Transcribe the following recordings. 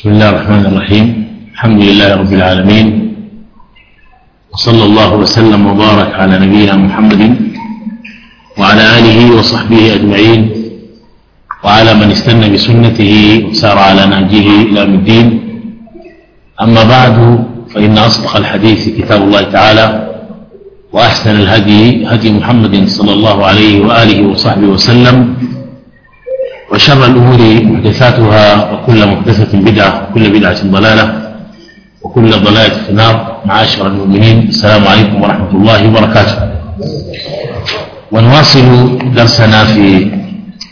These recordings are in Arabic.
بسم الله الرحمن الرحيم. الحمد لله رب العالمين. وصلى الله وسلم وبارك على نبينا محمد وعلى آله وصحبه أجمعين. وعلى من استنى بسنته وسار على نهجه إلى الدين. أما بعد فإن أصدق الحديث كتاب الله تعالى وأحسن الهدي هدي محمد صلى الله عليه وآله وصحبه وسلم. وشر الأمور محدثاتها وكل محدثة بدعة وكل بدعة ضلالة وكل ضلالة في النار. معاشر المؤمنين. السلام عليكم ورحمة الله وبركاته. ونواصل درسنا في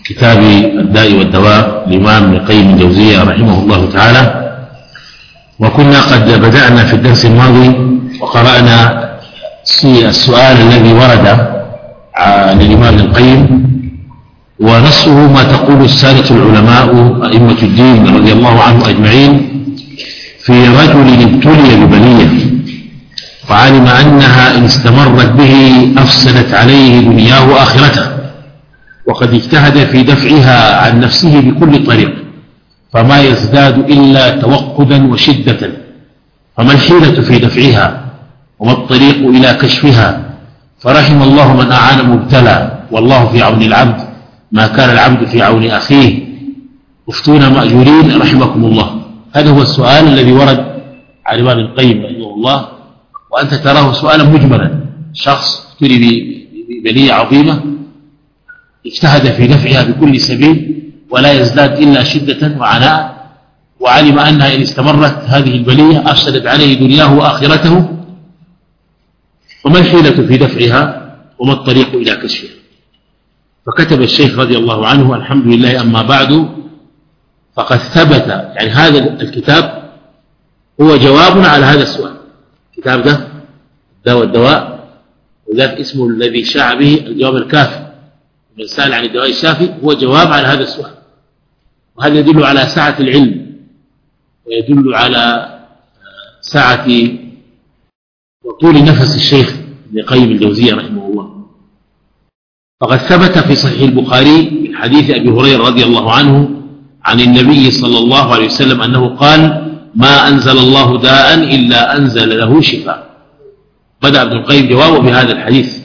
كتاب الداء والدواء لإمام ابن القيم الجوزية رحمه الله تعالى. وكنا قد بدأنا في الدرس الماضي وقرأنا السؤال الذي ورد عن الإمام ابن القيم ونصه ما تقول السادة العلماء أئمة الدين رضي الله عنهم أجمعين في رجل ابتلي ببلية وعلم أنها إن استمرت به أفسدت عليه دنياه وآخرته وقد اجتهد في دفعها عن نفسه بكل طريق فما يزداد إلا توقدا وشدة فما الحيلة في دفعها وما الطريق إلى كشفها فرحم الله من أعان مبتلى والله في عون العبد ما كان العبد في عون أخيه. أفتونا مأجورين رحمكم الله. هذا هو السؤال الذي ورد عن الإمام القيم رحمه الله وأنت تراه سؤالا مجملا. شخص ابتلي ببلية عظيمة اجتهد في دفعها بكل سبيل ولا يزداد إلا شدة وعناء وعلم أنها إن استمرت هذه البلية أفسدت عليه دنياه وآخرته. وما الحيلة في دفعها وما الطريق إلى كشفها فكتب الشيخ رضي الله عنه الحمد لله أما بعد فقد ثبت يعني هذا الكتاب هو جواب على هذا السؤال. الكتاب ده الدواء الدواء وذلك اسمه الذي شاع به الجواب الكافي. من سأل عن الدواء الشافي هو جواب على هذا السؤال. وهذا يدل على سعة العلم؟ ويدل على سعة وطول نفس الشيخ ابن قيم الجوزية رحمه الله. فقد ثبت في صحيح البخاري من حديث أبي هريرة رضي الله عنه عن النبي صلى الله عليه وسلم أنه قال ما أنزل الله داء إلا أنزل له شفاء. بدأ ابن القيم جوابه بهذا الحديث.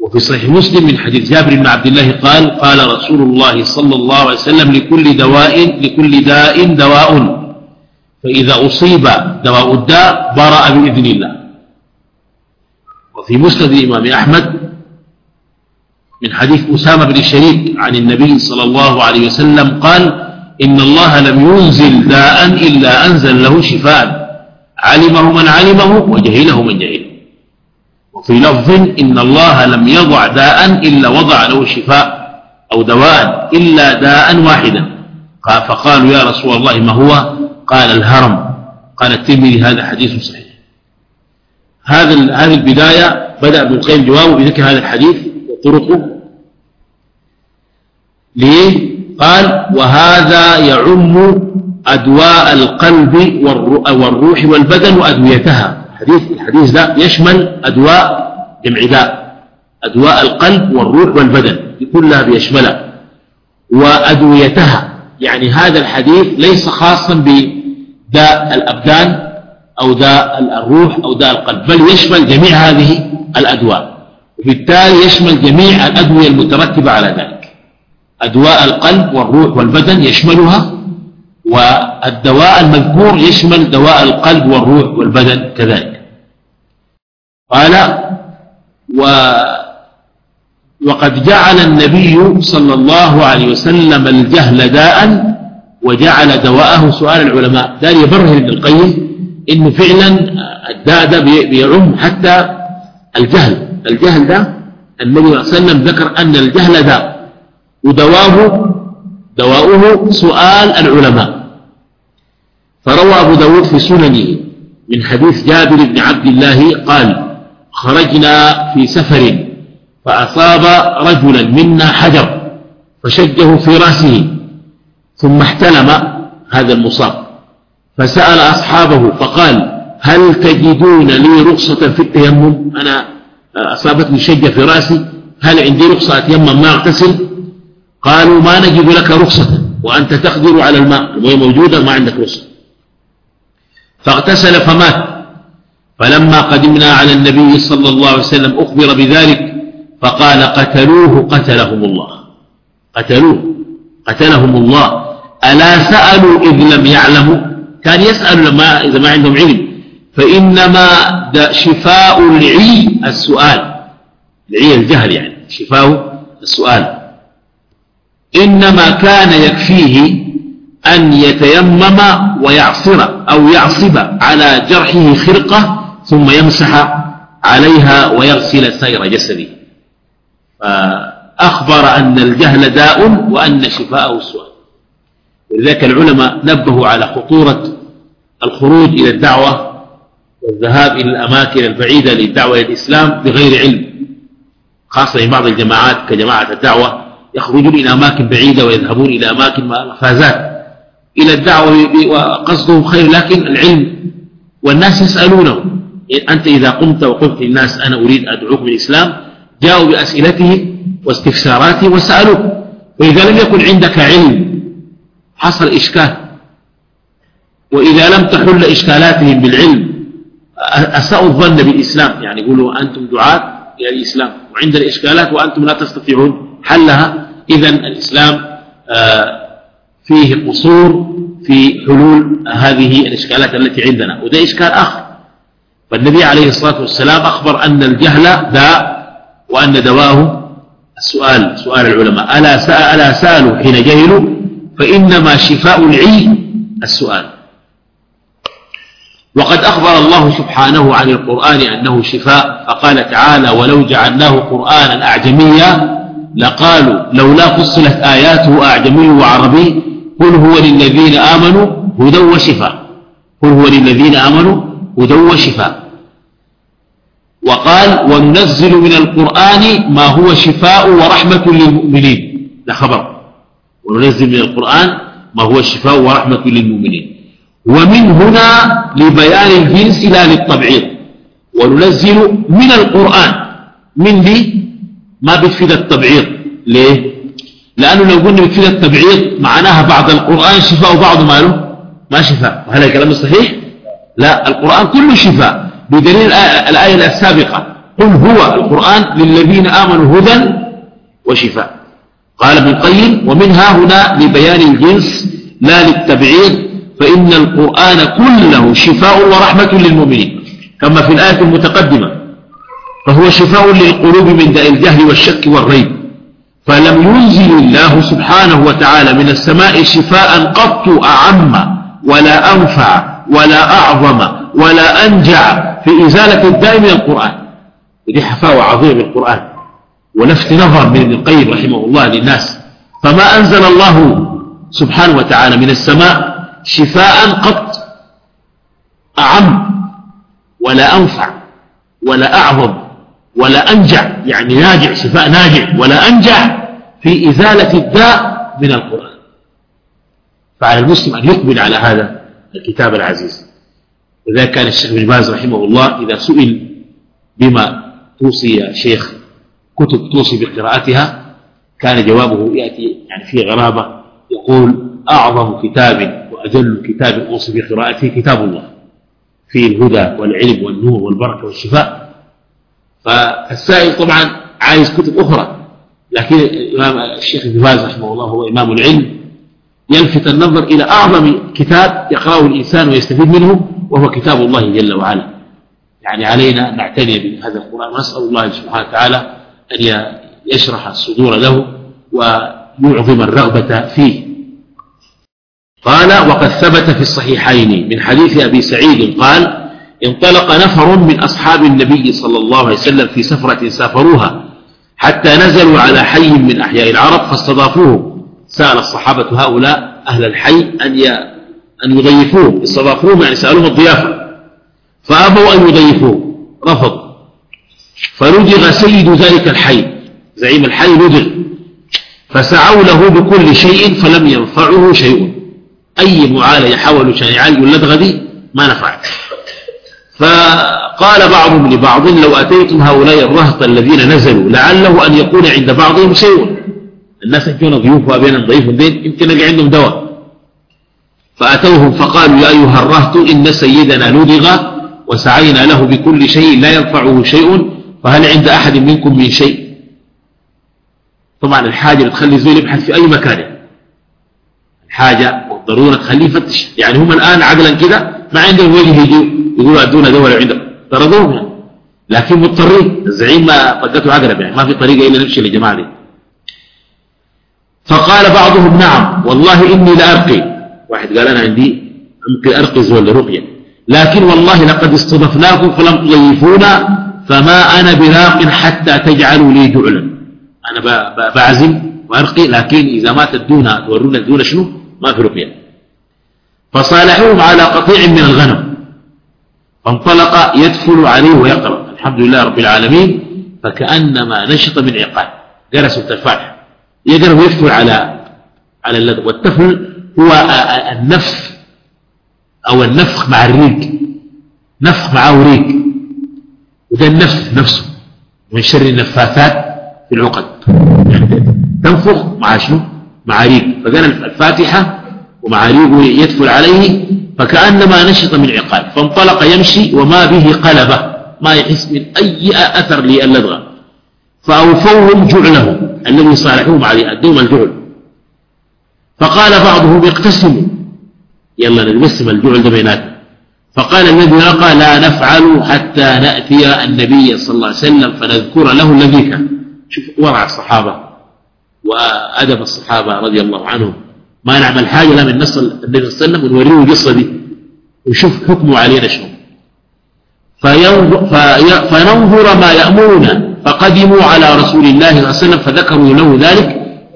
وفي صحيح مسلم من حديث جابر بن عبد الله قال قال رسول الله صلى الله عليه وسلم لكل دواء لكل داء دواء. فإذا أصيب دواء الداء برأ بإذن الله. وفي مسند الإمام أحمد من حديث أسامة بن شريك عن النبي صلى الله عليه وسلم قال إن الله لم ينزل داء إلا أنزل له شفاء. علمه من علمه وجهله من جهله. وفي لفظ إن الله لم يضع داء إلا وضع له شفاء أو دواء إلا داء واحدا. فقالوا يا رسول الله ما هو؟ قال الهرم. قال الترمذي هذا حديث صحيح. هذا هذه البداية بدأ ابن القيم جوابه بذكر هذا الحديث. وطرقه ليه؟ قال وهذا يعم أدواء القلب والروح والبدن وأدويتها. الحديث الحديث ده يشمل أدواء جمع داء أدواء القلب والروح والبدن كلها بيشملها. وأدويتها يعني هذا الحديث ليس خاصا بداء الأبدان أو داء الروح أو داء القلب بل يشمل جميع هذه الأدواء. وبالتالي يشمل جميع الأدوية المترتبة على ذلك. أدواء القلب والروح والبدن يشملها والدواء المذكور يشمل دواء القلب والروح والبدن كذلك. قال و وقد جعل النبي صلى الله عليه وسلم الجهل داء وجعل دواءه سؤال العلماء. دار يبرهن ابن القيم انه فعلا الداء ده بيعم حتى الجهل. الجهل ده النبي صلى الله عليه وسلم ذكر أن الجهل داء ودواه دواؤه سؤال العلماء. فروى أبو داود في سننه من حديث جابر بن عبد الله قال خرجنا في سفر فأصاب رجلا منا حجر فشجه في رأسه ثم احتلم هذا المصاب. فسأل أصحابه فقال هل تجدون لي رخصة في التيمم؟ أنا أصابتني شجة في رأسي. هل عندي رخصة؟ أتيمم ما أغتسل. قالوا ما نجد لك رخصة وأنت تقدر على الماء. المية موجودة ما عندك وصل فاغتسل فمات. فلما قدمنا على النبي صلى الله عليه وسلم أخبر بذلك فقال قتلوه قتلهم الله. قتلوه قتلهم الله. ألا سألوا إذ لم يعلموا؟ كان يسأل لما إذا ما عندهم علم. فإنما شفاء العي السؤال. العي الجهل يعني شفاء السؤال. إنما كان يكفيه أن يتيمم ويعصر أو يعصب على جرحه خرقة ثم يمسح عليها ويغسل سير جسده. فأخبر أن الجهل داء وأن شفاءه السؤال ولذلك العلماء نبهوا على خطورة الخروج إلى الدعوة والذهاب إلى الأماكن البعيدة للدعوة إلى الإسلام بغير علم. خاصة في بعض الجماعات كجماعة الدعوة يخرجون إلى أماكن بعيدة ويذهبون إلى أماكن مفازات إلى الدعوة وقصدهم خير لكن العلم والناس يسألونه. أنت إذا قمت وقلت للناس أنا أريد أدعوك بالإسلام جاءوا بأسئلته واستفساراته وسألوك. وإذا لم يكن عندك علم حصل إشكال. وإذا لم تحل إشكالاتهم بالعلم أساءوا الظن بالإسلام. يعني يقولوا أنتم دعاة إلى الإسلام. وعندنا إشكالات وأنتم لا تستطيعون حلها. إذا الإسلام آه، فيه قصور في حلول هذه الإشكالات التي عندنا. وده إشكال آخر. فالنبي عليه الصلاة والسلام أخبر أن الجهل داء وأن دواه السؤال سؤال العلماء. ألا, سأل ألا سألوا حين جهلوا؟ فإنما شفاء العي السؤال. وقد أخبر الله سبحانه عن القرآن أنه شفاء فقال تعالى ولو جعلناه قرآنا أعجميا لقالوا لولا فصلت آياته أعجمي وعربي قل هو للذين آمنوا هدى وشفاء قل هو للذين آمنوا هدى وشفاء. وقال وننزل من القرآن ما هو شفاء ورحمة للمؤمنين. ده خبر. وننزل من القرآن ما هو شفاء ورحمة للمؤمنين. ومن هنا لبيان الجنس لا للتبعيض. وننزل من القرآن من دي ما بتفيد التبعيض. ليه؟ لأنه لو قلنا بتفيد التبعيض معناها بعض القرآن شفاء وبعض ماله ما شفاء. وهل الكلام صحيح؟ لا القرآن كله شفاء. بدليل الآية السابقة. قل هو القرآن للذين آمنوا هدى وشفاء. قال ابن القيم ومنها هنا لبيان الجنس لا للتبعيض فإن القرآن كله شفاء ورحمة للمؤمنين كما في الآية المتقدمة فهو شفاء للقلوب من داء الجهل والشك والريب. فلم ينزل الله سبحانه وتعالى من السماء شفاء قط أعم ولا أنفع ولا أعظم ولا أنجع في إزالة الداء من القرآن. ودي حفاوة عظيمة القرآن ولفت نظر من ابن القيم رحمه الله للناس. فما أنزل الله سبحانه وتعالى من السماء شفاء قط أعم ولا أنفع ولا أعظم ولا أنجع يعني ناجع شفاء ناجع ولا أنجع في إزالة الداء من القرآن. فعلى المسلم أن يقبل على هذا الكتاب العزيز. لذلك كان الشيخ بن باز رحمه الله إذا سئل بما توصي يا شيخ كتب توصي بقراءتها كان جوابه يأتي يعني في غرابة يقول أعظم كتاب وأجل كتاب أوصي بقراءته كتاب الله فيه الهدى والعلم والنور والبركة والشفاء. فالسائل طبعا عايز كتب أخرى لكن الإمام الشيخ ابن باز رحمه الله هو إمام العلم. يلفت النظر إلى أعظم كتاب يقرأه الإنسان ويستفيد منه وهو كتاب الله جل وعلا. يعني علينا أن نعتني بهذا القرآن ونسأل الله سبحانه وتعالى أن يشرح الصدور له ويعظم الرغبة فيه. قال وقد ثبت في الصحيحين من حديث أبي سعيد قال انطلق نفر من أصحاب النبي صلى الله عليه وسلم في سفرة سافروها حتى نزلوا على حي من أحياء العرب فاستضافوه. سأل الصحابة هؤلاء أهل الحي أن أن يضيفوه. استضافوهم يعني سألوهم الضيافة. فأبوا أن يضيفوه. رفضوا فلدغ سيد ذلك الحي. زعيم الحي لدغ فسعوا له بكل شيء فلم ينفعه شيء. أي معالجة حاولوا عشان يعالجوا اللدغة دي ما نفعت فقال بعضهم لبعض لو أتيتم هؤلاء الرهط الذين نزلوا لعله أن يكون عند بعضهم شيء الناس يجون ضيوف وبين ضيف بين يمكن نلقى عندهم دواء. فأتوهم فقالوا يا أيها الرهط إن سيدنا لدغ وسعينا له بكل شيء لا ينفعه شيء فهل عند أحد منكم من شيء؟ طبعا الحاجة بتخلي الزول يبحث في أي مكان. الحاجة والضرورة تخليه يفتش يعني هم الآن عقلا كده ما عندهم وجه يجوا يقولوا أدونا دولة عندهم. طردوهم يعني. لكن مضطرين. الزعيم ما طقته عقرب يعني. ما في طريقة إلا نمشي للجماعة دي. فقال بعضهم نعم. والله إني لأرقي واحد قال أنا عندي أمكن أرقز ولا رقية. لكن والله لقد استضفناكم فلم تضيفونا فما أنا براق حتى تجعلوا لي جعلا. أنا بعزم وأرقي. لكن إذا ما تدونا تورونا تدونا شنو؟ ما في رقية فصالحوهم على قطيع من الغنم. فانطلق يدفل عليه ويقرأ الحمد لله رب العالمين فكأنما نشط من عقال جلس التفاح يقرأ ويدفل على على اللذة والتفل هو النفخ أو النفخ مع الريق. نفخ معه ريق. وده النفخ نفسه. من شر النفاثات في العقد. يعني تنفخ مع شنو؟ مع ريق فقال الفاتحة ومع ريق يدخل عليه فكأنما نشط من عقال فانطلق يمشي وما به قلبه. ما يحس من أي أثر للدغة فأوفوهم جعله. الذي صالحوهم عليه أدوم الجعل. فقال بعضهم اقتسموا. يلا نقسم الجعل بيناتنا فقال الذي رقى لا نفعل حتى نأتي النبي صلى الله عليه وسلم فنذكر له الذي كان. شوف ورع الصحابة. وأدب الصحابة رضي الله عنهم. ما نعمل حاجة لا من النبي صلى الله عليه وسلم ونوريه القصة دي وشوف حكمه علينا شنو. فننظر ما يأمرنا فقدموا على رسول الله صلى الله عليه وسلم فذكروا له ذلك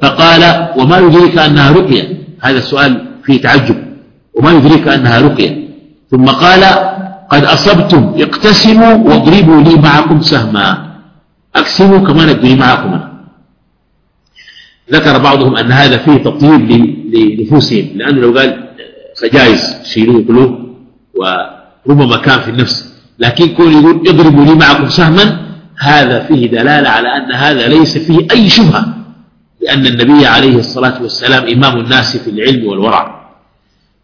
فقال وما يدريك أنها رقية؟ هذا السؤال فيه تعجب. وما يدريك أنها رقية؟ ثم قال قد أصبتم اقتسموا واضربوا لي معكم سهما. أقسموا كما نبني معكم ذكر بعضهم أن هذا فيه تطيب لنفوسهم لأنه لو قال سجايز شيلوه كله وربما كان في النفس. لكن كون يقول اضربوا لي معكم سهما هذا فيه دلالة على أن هذا ليس فيه أي شبهة لأن النبي عليه الصلاة والسلام إمام الناس في العلم والورع.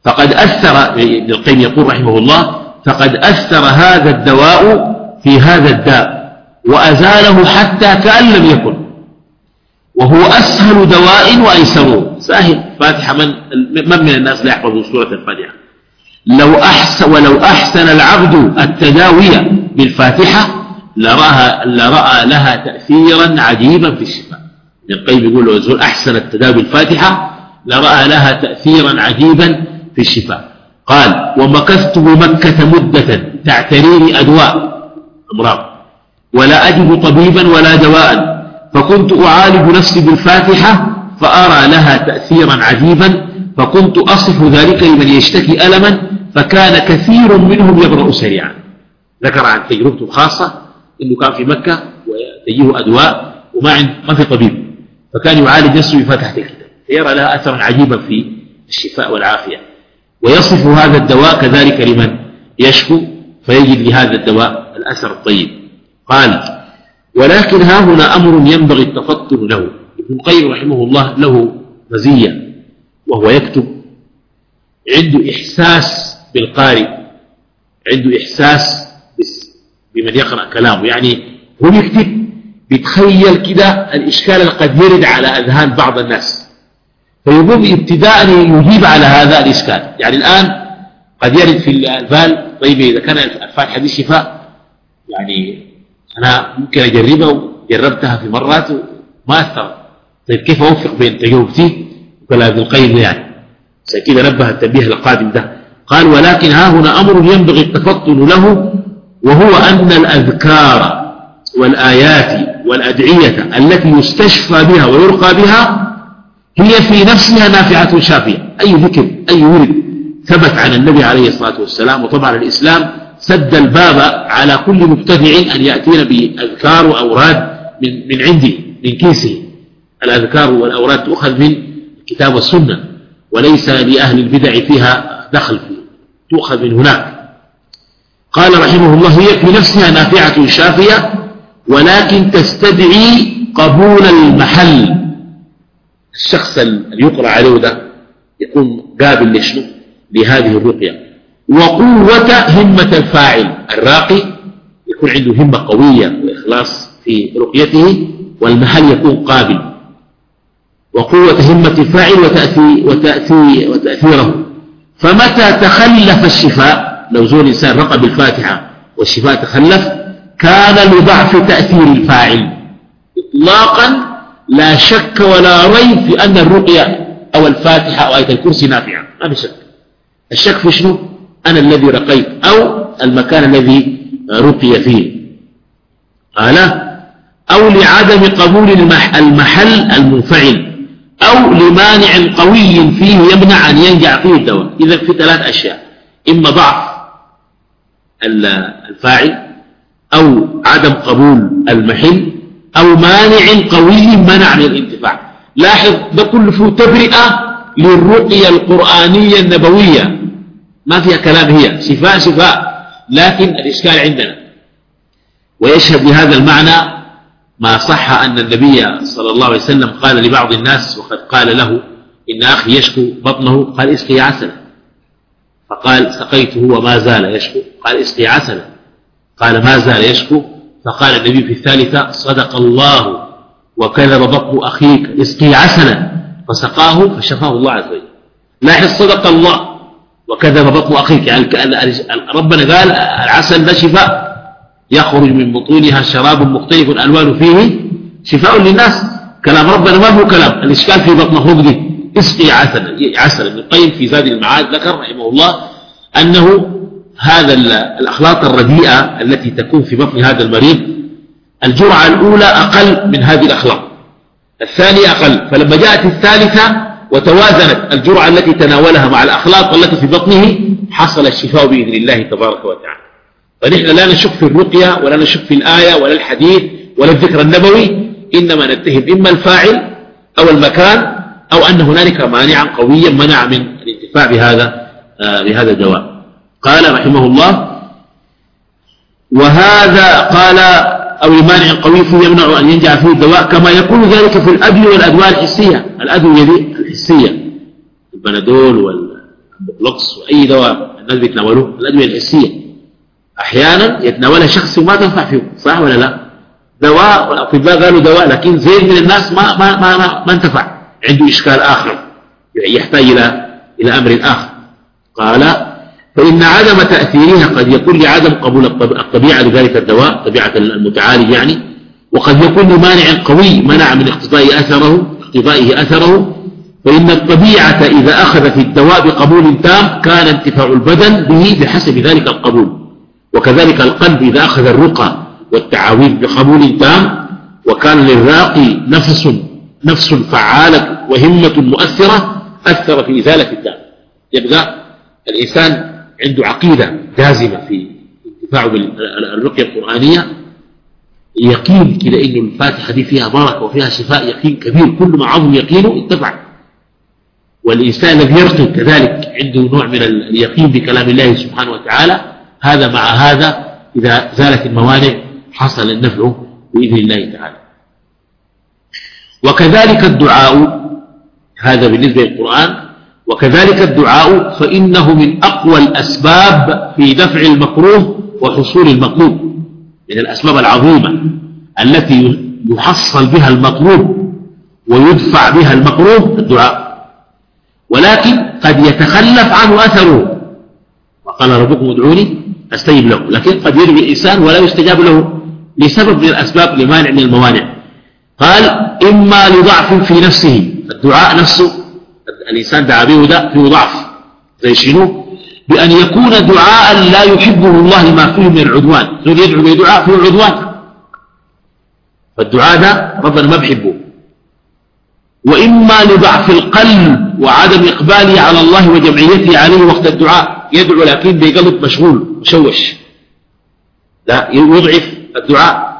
فقد أثر ابن القيم يقول رحمه الله فقد أثر هذا الدواء في هذا الداء وأزاله حتى كأن لم يكن. وهو أسهل دواء وأيسره سهل فاتحة من, من من الناس لا يحفظ سورة الفاتحة. لو أحسن ولو أحسن العبد التداوي بالفاتحة لرأى, لرأى لها تأثيرا عجيبا في الشفاء. ابن القيم يقول لو أحسن التداوي بالفاتحة لرأى لها تأثيرا عجيبا في الشفاء. قال ومكثت بمكة مدة تعتريني أدواء. أمراض. ولا أجد طبيبا ولا دواء فكنت أعالج نفسي بالفاتحة فأرى لها تأثيرا عجيبا فكنت أصف ذلك لمن يشتكي ألما فكان كثير منهم يبرأ سريعا. ذكر عن تجربته الخاصة أنه كان في مكة وتجيه أدواء وما عند ما في طبيب فكان يعالج نفسه بفاتحة الكتاب فيرى لها أثرا عجيبا في الشفاء والعافية. ويصف هذا الدواء كذلك لمن يشكو فيجد لهذا الدواء الأثر الطيب. قال ولكن ها هنا أمر ينبغي التفطن له. ابن القيم رحمه الله له مزية وهو يكتب عنده إحساس بالقارئ عنده إحساس بمن يقرأ كلامه. يعني هو يكتب بيتخيل كده الإشكال اللي قد يرد على أذهان بعض الناس. فيقوم ابتداء يجيب على هذا الإشكال. يعني الآن قد يرد في البال طيب إذا كان الفاتحة دي شفاء؟ يعني أنا ممكن أجربها وجربتها في مرات وما أثر. طيب كيف أوفق بين تجربتي وكلام القيم يعني؟ كده نبه التنبيه القادم ده. قال ولكن ها هنا أمر ينبغي التفطن له وهو أن الأذكار والآيات والأدعية التي يستشفى بها ويرقى بها هي في نفسها نافعة شافية. أي ذكر أي ورد ثبت عن النبي عليه الصلاة والسلام وطبعا الإسلام سد الباب على كل مبتدع أن يأتينا بأذكار وأوراد من, من عندي من كيسه الأذكار والأوراد تؤخذ من الكتاب والسنة وليس لأهل البدع فيها دخل فيه تؤخذ من هناك. قال رحمه الله هي في نفسها نافعة شافية ولكن تستدعي قبول المحل. الشخص اللي يقرأ عليه ده يكون قابل لشنو؟ لهذه الرقية. وقوة همة الفاعل. الراقي يكون عنده همة قوية وإخلاص في رقيته والمحل يكون قابل. وقوة همة الفاعل وتأثي وتأثي وتأثيره. فمتى تخلف الشفاء؟ لو زول إنسان رقى بالفاتحة والشفاء تخلف كان لضعف تأثير الفاعل. إطلاقا لا شك ولا ريب في أن الرقية أو الفاتحة أو آية الكرسي نافعة. ما في شك. الشك في شنو؟ أنا الذي رقيت أو المكان الذي رقي فيه. قال أو لعدم قبول المحل المنفعل أو لمانع قوي فيه يمنع أن ينجع فيه الدواء. إذا في ثلاث أشياء إما ضعف الفاعل أو عدم قبول المحل أو مانع قوي منع من الانتفاع لاحظ ده كله فيه للرقية القرآنية النبوية. ما فيها كلام هي شفاء شفاء لكن الإشكال عندنا. ويشهد بهذا المعنى ما صح أن النبي صلى الله عليه وسلم قال لبعض الناس وقد قال له إن أخي يشكو بطنه قال اسقي عسلا. فقال سقيته وما زال يشكو قال اسقي عسلا. قال ما زال يشكو فقال النبي في الثالثة صدق الله وكذب بطن أخيك اسقي عسلا. فسقاه فشفاه الله عز وجل. لاحظ صدق الله. وكذب بطن أخيك. يعني ربنا قال العسل ده شفاء. يخرج من بطونها شراب مختلف ألوان فيه شفاء للناس. كلام ربنا ما هو كلام. الإشكال في بطن أخوك دي. اسقي عسلا. عسل ابن القيم في زاد المعاد ذكر رحمه الله أنه هذا الأخلاط الرديئة التي تكون في بطن هذا المريض الجرعة الأولى أقل من هذه الأخلاط الثانية أقل. فلما جاءت الثالثة وتوازنت الجرعة التي تناولها مع الأخلاط التي في بطنه حصل الشفاء بإذن الله تبارك وتعالى. فنحن لا نشك في الرقية ولا نشك في الآية ولا الحديث ولا الذكر النبوي إنما نتهم إما الفاعل أو المكان أو أن هنالك مانعا قويا منع من الانتفاع بهذا آه بهذا الدواء. قال رحمه الله وهذا قال أو المانع القوي فيه يمنع أن ينجع فيه الدواء كما يكون ذلك في الأدوية والأدواء الحسية. الأدوية الحسية البنادول والبوكلوكس وأي دواء الناس بيتناولوه الأدوية الحسية. أحيانا يتناولها شخص وما تنفع فيه صح ولا لا؟ دواء والأطباء قالوا دواء لكن زيد من الناس ما, ما, ما, ما, ما انتفع. عنده إشكال آخر يحتاج إلى إلى أمر آخر. قال فإن عدم تأثيرها قد يكون لعدم قبول الطبيعة لذلك الدواء طبيعة المتعالج يعني وقد يكون لمانع قوي منع من اقتضاء أثره اقتضائه أثره فإن الطبيعة إذا أخذت الدواء بقبول تام كان انتفاع البدن به بحسب ذلك القبول. وكذلك القلب إذا أخذ الرقى والتعاويذ بقبول تام وكان للراقي نفس نفس فعالة وهمة مؤثرة أثر في إزالة الداء يبقى الإنسان عنده عقيدة جازمة في انتفاعه بالرقية القرآنية. يقين كده إنه الفاتحة دي فيها بركة وفيها شفاء يقين كبير. كل ما عظم يقينه انتفع والإنسان الذي يرقي كذلك عنده نوع من اليقين بكلام الله سبحانه وتعالى. هذا مع هذا إذا زالت الموانع حصل النفع بإذن الله تعالى. وكذلك الدعاء هذا بالنسبة للقرآن. وكذلك الدعاء فإنه من أقوى الأسباب في دفع المكروه وحصول المطلوب. من الأسباب العظيمة التي يحصل بها المطلوب ويدفع بها المكروه الدعاء. ولكن قد يتخلف عنه أثره. وقال ربكم ادعوني أستجب له لكن قد يدعو الإنسان ولا يستجاب له لسبب من الأسباب لمانع من الموانع. قال إما لضعف في نفسه. الدعاء نفسه الإنسان دعا به ده فيه ضعف. زي شنو؟ بأن يكون دعاء لا يحبه الله لما فيه من العدوان. يدعو بدعاء فيه عدوان فالدعاء ده ربنا ما بحبه وإما لضعف القلب وعدم إقباله على الله وجمعيته عليه وقت الدعاء يدعو لكن بقلب مشغول مشوش. لا يضعف الدعاء.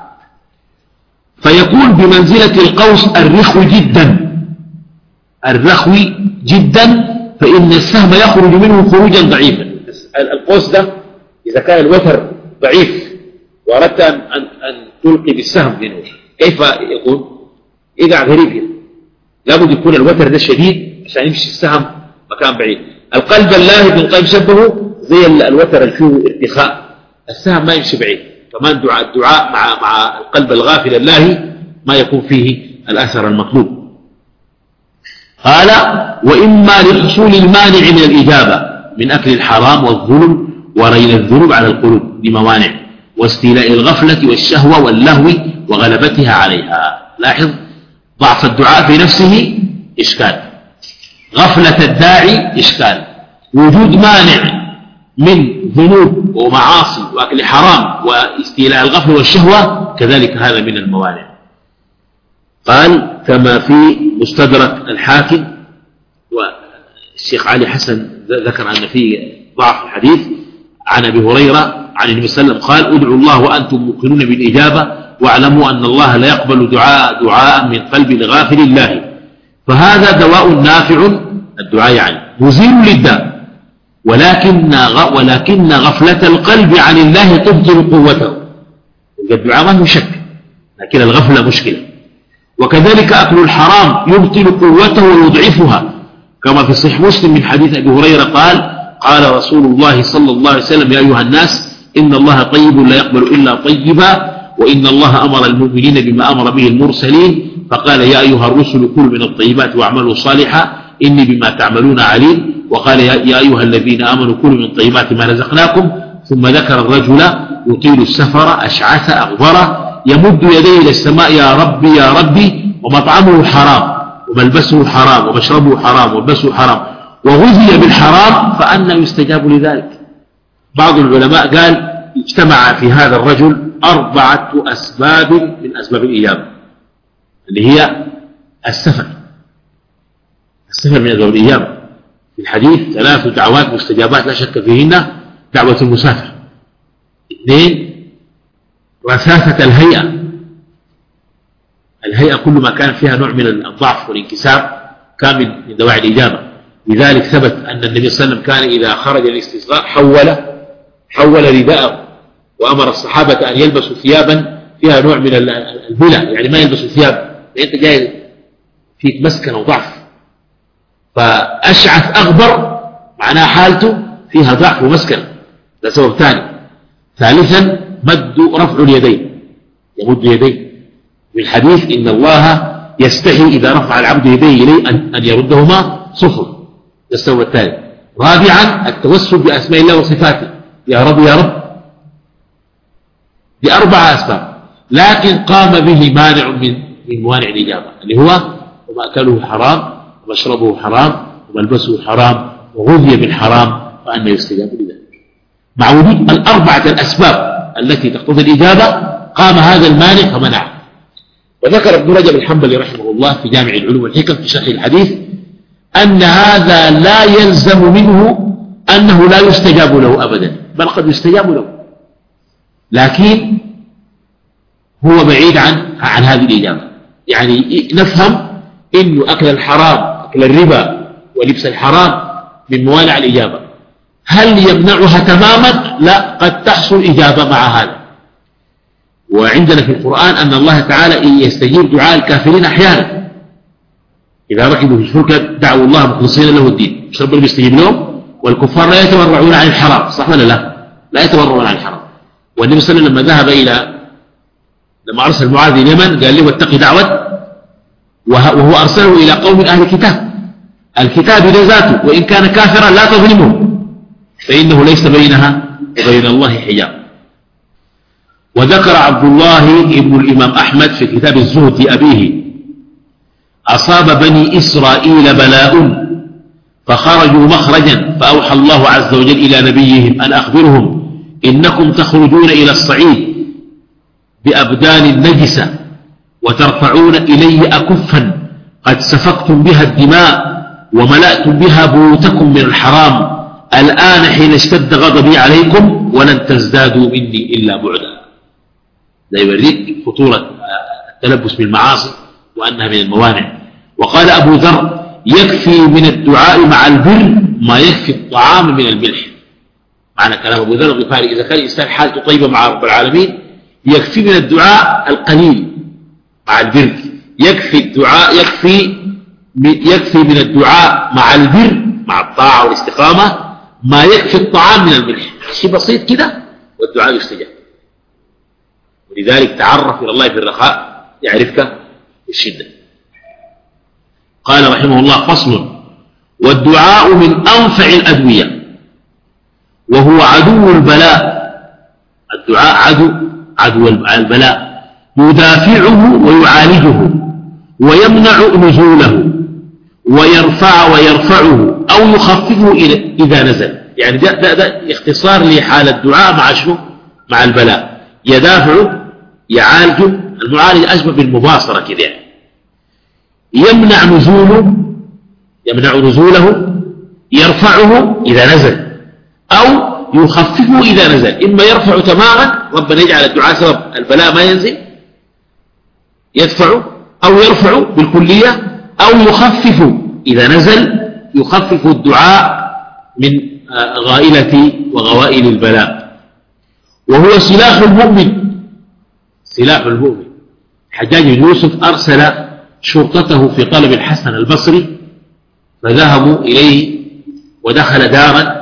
فيكون بمنزلة القوس الرخو جدا. الرخو جدا فإن السهم يخرج منه خروجا ضعيفا. القوس ده إذا كان الوتر ضعيف وأردت أن, أن, تلقي بالسهم منه كيف يكون؟ يقع غريب. لابد يكون الوتر ده شديد عشان يمشي السهم مكان بعيد. القلب الله ابن القيم شبهه زي الوتر اللي فيه ارتخاء. السهم ما يمشي بعيد. كمان الدعاء الدعاء مع مع القلب الغافل الله ما يكون فيه الأثر المطلوب. قال وإما لحصول المانع من الإجابة من أكل الحرام والظلم ورين الذنوب على القلوب لموانع واستيلاء الغفلة والشهوة واللهو وغلبتها عليها. لاحظ؟ ضعف الدعاء في نفسه إشكال. غفلة الداعي إشكال. وجود مانع من ذنوب ومعاصي وأكل حرام واستيلاء الغفل والشهوة كذلك هذا من الموانع. قال كما في مستدرك الحاكم والشيخ علي حسن ذكر أن فيه ضعف الحديث. عن أبي هريرة عن النبي صلى الله عليه وسلم قال ادعوا الله وأنتم موقنون بالإجابة واعلموا أن الله لا يقبل دعاء دعاء من قلب لغافل الله. فهذا دواء نافع الدعاء يعني مزيل للداء ولكن ولكن غفلة القلب عن الله تبطل قوته. الدعاء ما هو شك لكن الغفلة مشكلة. وكذلك أكل الحرام يبطل قوته ويضعفها. كما في صحيح مسلم من حديث أبي هريرة قال قال رسول الله صلى الله عليه وسلم يا أيها الناس إن الله طيب لا يقبل إلا طيبا وإن الله أمر المؤمنين بما أمر به المرسلين فقال يا أيها الرسل كلوا من الطيبات واعملوا صالحا إني بما تعملون عليم وقال يا أيها الذين آمنوا كلوا من طيبات ما رزقناكم ثم ذكر الرجل يطيل السفر أشعث أغبر يمد يديه إلى السماء يا ربي يا ربي ومطعمه حرام وملبسه حرام ومشربه حرام وملبسه حرام وغذي بالحرام فأنا يستجاب لذلك. بعض العلماء قال اجتمع في هذا الرجل أربعة أسباب من أسباب الإجابة اللي هي السفر. السفر من أسباب الإجابة في الحديث ثلاث دعوات مستجابات لا شك فيهن دعوة المسافر. اثنين رثاثة الهيئة. الهيئة كل ما كان فيها نوع من الضعف والانكسار كان من دواعي الإجابة. لذلك ثبت أن النبي صلى الله عليه وسلم كان إذا خرج الاستسقاء حول حول رداءه. وأمر الصحابة أن يلبسوا ثيابا فيها نوع من البلع يعني ما يلبسوا ثياب أنت جاي فيك مسكن وضعف. فأشعث أغبر معناها حالته فيها ضعف ومسكن ده سبب ثاني. ثالثا مد رفع اليدين يمد يديه. في الحديث إن الله يستحي إذا رفع العبد يديه إليه أن, يردهما صفر. ده السبب الثالث رابعا التوسل بأسماء الله وصفاته. يا رب يا رب. لأربع أسباب. لكن قام به مانع من من موانع الإجابة اللي هو ومأكله حرام ومشربه حرام وملبسه حرام وغذي بالحرام فأنا يستجاب لذلك. مع وجود الأربعة الأسباب التي تقتضي الإجابة قام هذا المانع فمنعه وذكر ابن رجب الحنبلي رحمه الله في جامع العلوم والحكم في شرح الحديث أن هذا لا يلزم منه أنه لا يستجاب له أبدا بل قد يستجاب له. لكن هو بعيد عن عن هذه الإجابة. يعني نفهم إنه أكل الحرام أكل الربا ولبس الحرام من موانع الإجابة. هل يمنعها تماما؟ لا قد تحصل إجابة مع هذا. وعندنا في القرآن أن الله تعالى يستجيب دعاء الكافرين أحيانا. إذا ركبوا في الفلك دعوا الله مخلصين له الدين. ربنا بيستجيب لهم؟ والكفار لا يتورعون عن الحرام. صح ولا لا؟ لا يتورعون عن الحرام. والنبي صلى الله عليه وسلم لما ذهب إلى لما أرسل معاذ اليمن قال له واتقي دعوة وهو أرسله إلى قوم أهل الكتاب الكتاب ذاته وإن كان كافرا لا تظلمه. فإنه ليس بينها وبين الله حجاب. وذكر عبد الله ابن الإمام أحمد في كتاب الزهد أبيه أصاب بني إسرائيل بلاء فخرجوا مخرجا فأوحى الله عز وجل إلى نبيهم أن أخبرهم إنكم تخرجون إلى الصعيد بأبدان نجسة وترفعون إلي أكفا. قد سفكتم بها الدماء وملأتم بها بيوتكم من الحرام. الآن حين اشتد غضبي عليكم ولن تزدادوا مني إلا بعدا. لا يوريك خطورة التلبس بالمعاصي وأنها من الموانع. وقال أبو ذر يكفي من الدعاء مع البر ما يكفي الطعام من الملح. معنى كلام أبو ذر الغفاري إذا كان الإنسان حالته طيبة مع رب العالمين يكفي من الدعاء القليل مع البر. يكفي الدعاء يكفي يكفي من الدعاء مع البر مع الطاعة والاستقامة ما يكفي الطعام من الملح. شيء بسيط كده والدعاء يستجاب. ولذلك تعرف إلى الله في الرخاء يعرفك في الشدة قال رحمه الله فصل والدعاء من أنفع الأدوية. وهو عدو البلاء. الدعاء عدو عدو البلاء. يدافعه ويعالجه ويمنع نزوله ويرفع ويرفعه أو يخففه إذا نزل. يعني ده, ده, ده اختصار لحال الدعاء مع شنو؟ مع البلاء. يدافع يعالج. المعالج أشبه بالمباصرة كذا يعني. يمنع نزوله يمنع نزوله يرفعه إذا نزل. أو يخففه إذا نزل. إما يرفع تماما ربنا يجعل الدعاء سبب البلاء ما ينزل يدفع أو يرفع بالكلية أو يخفف إذا نزل يخفف الدعاء من غائلة وغوائل البلاء. وهو سلاح المؤمن. سلاح المؤمن. حجاج يوسف أرسل شرطته في طلب الحسن البصري فذهبوا إليه ودخل دارا.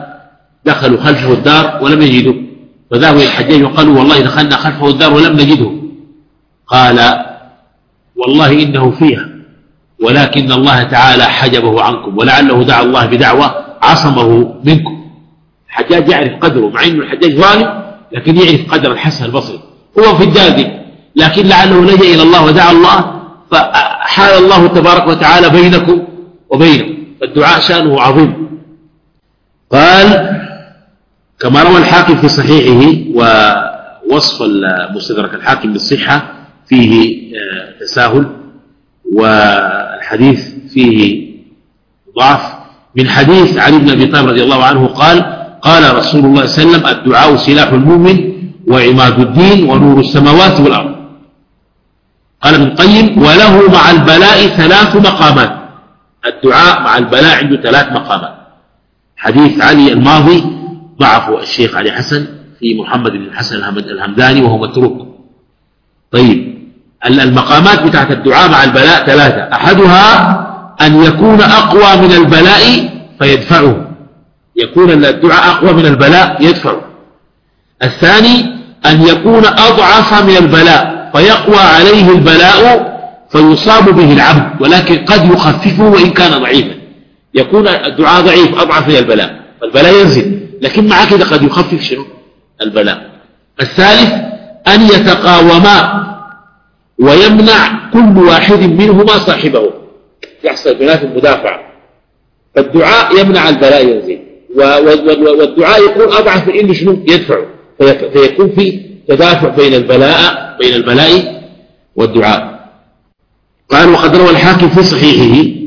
دخلوا خلفه الدار ولم يجدوا. فذهبوا إلى الحجاج وقالوا والله دخلنا خلفه الدار ولم نجده. قال والله إنه فيها ولكن الله تعالى حجبه عنكم ولعله دعا الله بدعوة عصمه منكم. الحجاج يعرف قدره مع أنه الحجاج ظالم لكن يعرف قدر الحسن البصري. هو في الدار لكن لعله لجأ إلى الله ودعا الله فحال الله تبارك وتعالى بينكم وبينه. فالدعاء شأنه عظيم. قال كما روى الحاكم في صحيحه ووصف المستدرك الحاكم بالصحة فيه آه، تساهل والحديث فيه ضعف. من حديث علي بن أبي طالب رضي الله عنه قال قال رسول الله صلى الله عليه وسلم الدعاء سلاح المؤمن وعماد الدين ونور السماوات والأرض. قال ابن القيم وله مع البلاء ثلاث مقامات. الدعاء مع البلاء عنده ثلاث مقامات. حديث علي الماضي ضعفه الشيخ علي حسن في محمد بن الحسن الهمداني وهو متروك. طيب المقامات بتاعت الدعاء مع البلاء ثلاثة. أحدها أن يكون أقوى من البلاء فيدفعه. يكون الدعاء أقوى من البلاء يدفعه. الثاني أن يكون أضعف من البلاء فيقوى عليه البلاء فيصاب به العبد ولكن قد يخففه وإن كان ضعيفا. يكون الدعاء ضعيف أضعف من البلاء. فالبلاء ينزل. لكن مع كده قد يخفف شنو؟ البلاء. الثالث أن يتقاوما ويمنع كل واحد منهما صاحبه. يحصل بناء المدافعة فالدعاء يمنع البلاء ينزل. والدعاء يكون أضعف من إنه شنو؟ يدفع. فيكون في تدافع بين البلاء بين البلاء والدعاء. قال وقد روى الحاكم في صحيحه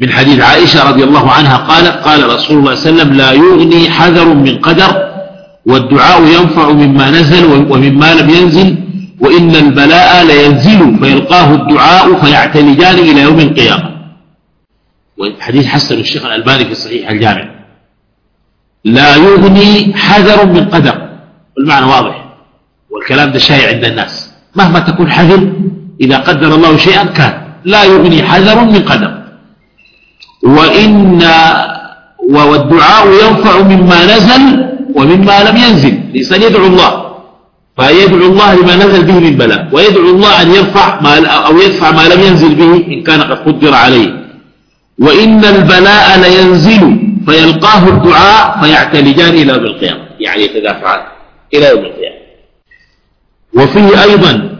من حديث عائشة رضي الله عنها قالت قال رسول الله صلى الله عليه وسلم لا يغني حذر من قدر والدعاء ينفع مما نزل ومما لم ينزل وإن البلاء لينزل فيلقاه الدعاء فيعتلجان إلى يوم القيامة. وحديث حسن الشيخ الألباني في صحيح الجامع. لا يغني حذر من قدر. المعنى واضح. والكلام ده شائع عند الناس. مهما تكون حذر إذا قدر الله شيئا كان. لا يغني حذر من قدر. وإن والدعاء ينفع مما نزل ومما لم ينزل الإنسان يدعو الله. فيدعو الله لما نزل به من بلاء ويدعو الله أن يرفع ما أو يدفع ما لم ينزل به إن كان قد قدر عليه. وإن البلاء لينزل فيلقاه الدعاء فيعتلجان إلى يوم القيامة. يعني يتدافعان إلى يوم القيامة. وفيه أيضا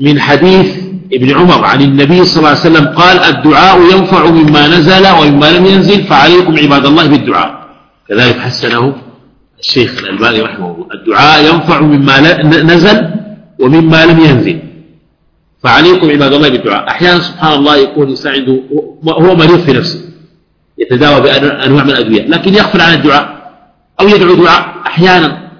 من حديث ابن عمر عن النبي صلى الله عليه وسلم قال الدعاء ينفع مما نزل ومما لم ينزل فعليكم عباد الله بالدعاء. كذلك حسنه الشيخ الألباني رحمه الله. الدعاء ينفع مما نزل ومما لم ينزل. فعليكم عباد الله بالدعاء. أحيانا سبحان الله يكون عنده هو مريض في نفسه يتداوى بأنواع من الأدوية لكن يغفل عن الدعاء أو يدعو دعاء أحيانا.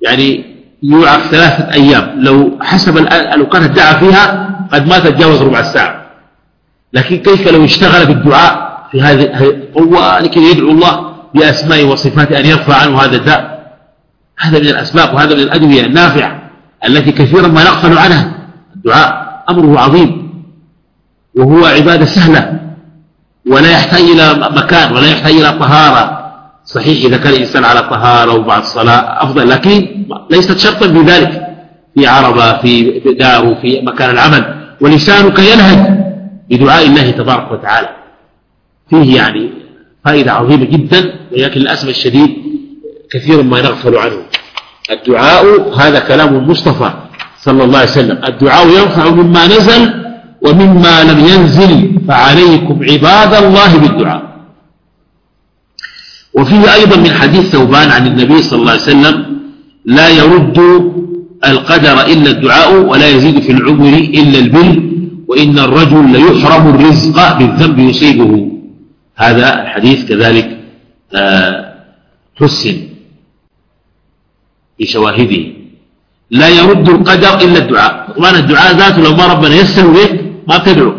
يعني يوعى ثلاثة أيام. لو حسب لو كانت دعا فيها قد ما تتجاوز ربع ساعة لكن كيف لو اشتغل بالدعاء في هذه هو لكي يدعو الله بأسمائه وصفاته أن يرفع عنه هذا الداء. هذا من الأسباب وهذا من الأدوية النافعة التي كثيرا ما نغفل عنها. الدعاء أمره عظيم. وهو عبادة سهلة. ولا يحتاج إلى مكان ولا يحتاج إلى طهارة. صحيح إذا كان الإنسان على طهارة وبعد الصلاة أفضل لكن ليست شرطا في ذلك. في عربة في دار في مكان العمل. ولسانك ينهج بدعاء الله تبارك وتعالى. فيه يعني فائدة عظيمة جدا ولكن للأسف الشديد كثير ما نغفل عنه. الدعاء هذا كلام المصطفى صلى الله عليه وسلم. الدعاء ينفع مما نزل ومما لم ينزل فعليكم عباد الله بالدعاء. وفيه أيضا من حديث ثوبان عن النبي صلى الله عليه وسلم لا يرد القدر إلا الدعاء ولا يزيد في العمر إلا البر وإن الرجل ليحرم الرزق بالذنب يصيبه. هذا الحديث كذلك آه، حسن بشواهده لا يرد القدر إلا الدعاء. طبعا الدعاء ذاته لو ما ربنا يسر لك ما تدعو.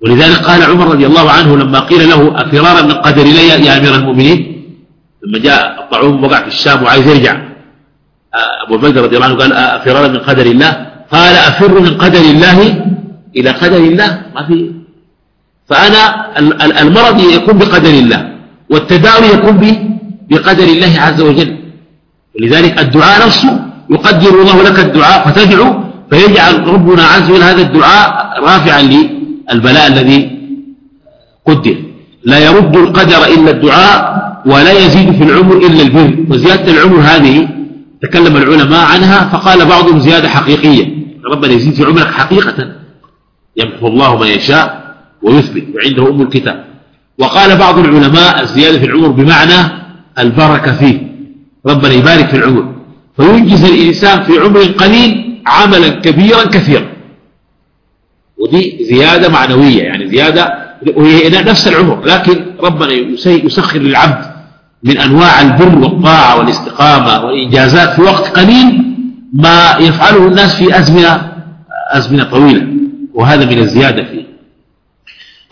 ولذلك قال عمر رضي الله عنه لما قيل له أفرارا من قدر الله يا أمير المؤمنين؟ لما جاء الطاعون وقع في الشام وعايز يرجع. آه، أبو بكر رضي الله عنه قال أفرارا من قدر الله. قال أفر من قدر الله إلى قدر الله؟ ما في. فأنا المرض يكون بقدر الله والتداوي يكون بقدر الله عز وجل. ولذلك الدعاء نفسه يقدر الله لك الدعاء فتدعو فيجعل ربنا عز وجل هذا الدعاء رافعا للبلاء الذي قدر. لا يرد القدر إلا الدعاء ولا يزيد في العمر إلا البر. وزيادة العمر هذه تكلم العلماء عنها فقال بعضهم زيادة حقيقية. ربنا يزيد في عمرك حقيقة. يمحو الله ما يشاء ويثبت وعنده أم الكتاب. وقال بعض العلماء الزيادة في العمر بمعنى البركة فيه. ربنا يبارك في العمر. فينجز الإنسان في عمر قليل عملا كبيرا كثيرا. ودي زيادة معنوية يعني زيادة وهي نفس العمر لكن ربنا يسخر للعبد. من أنواع البر والطاعة والاستقامة والإنجازات في وقت قليل ما يفعله الناس في أزمنة أزمنة طويلة وهذا من الزيادة فيه.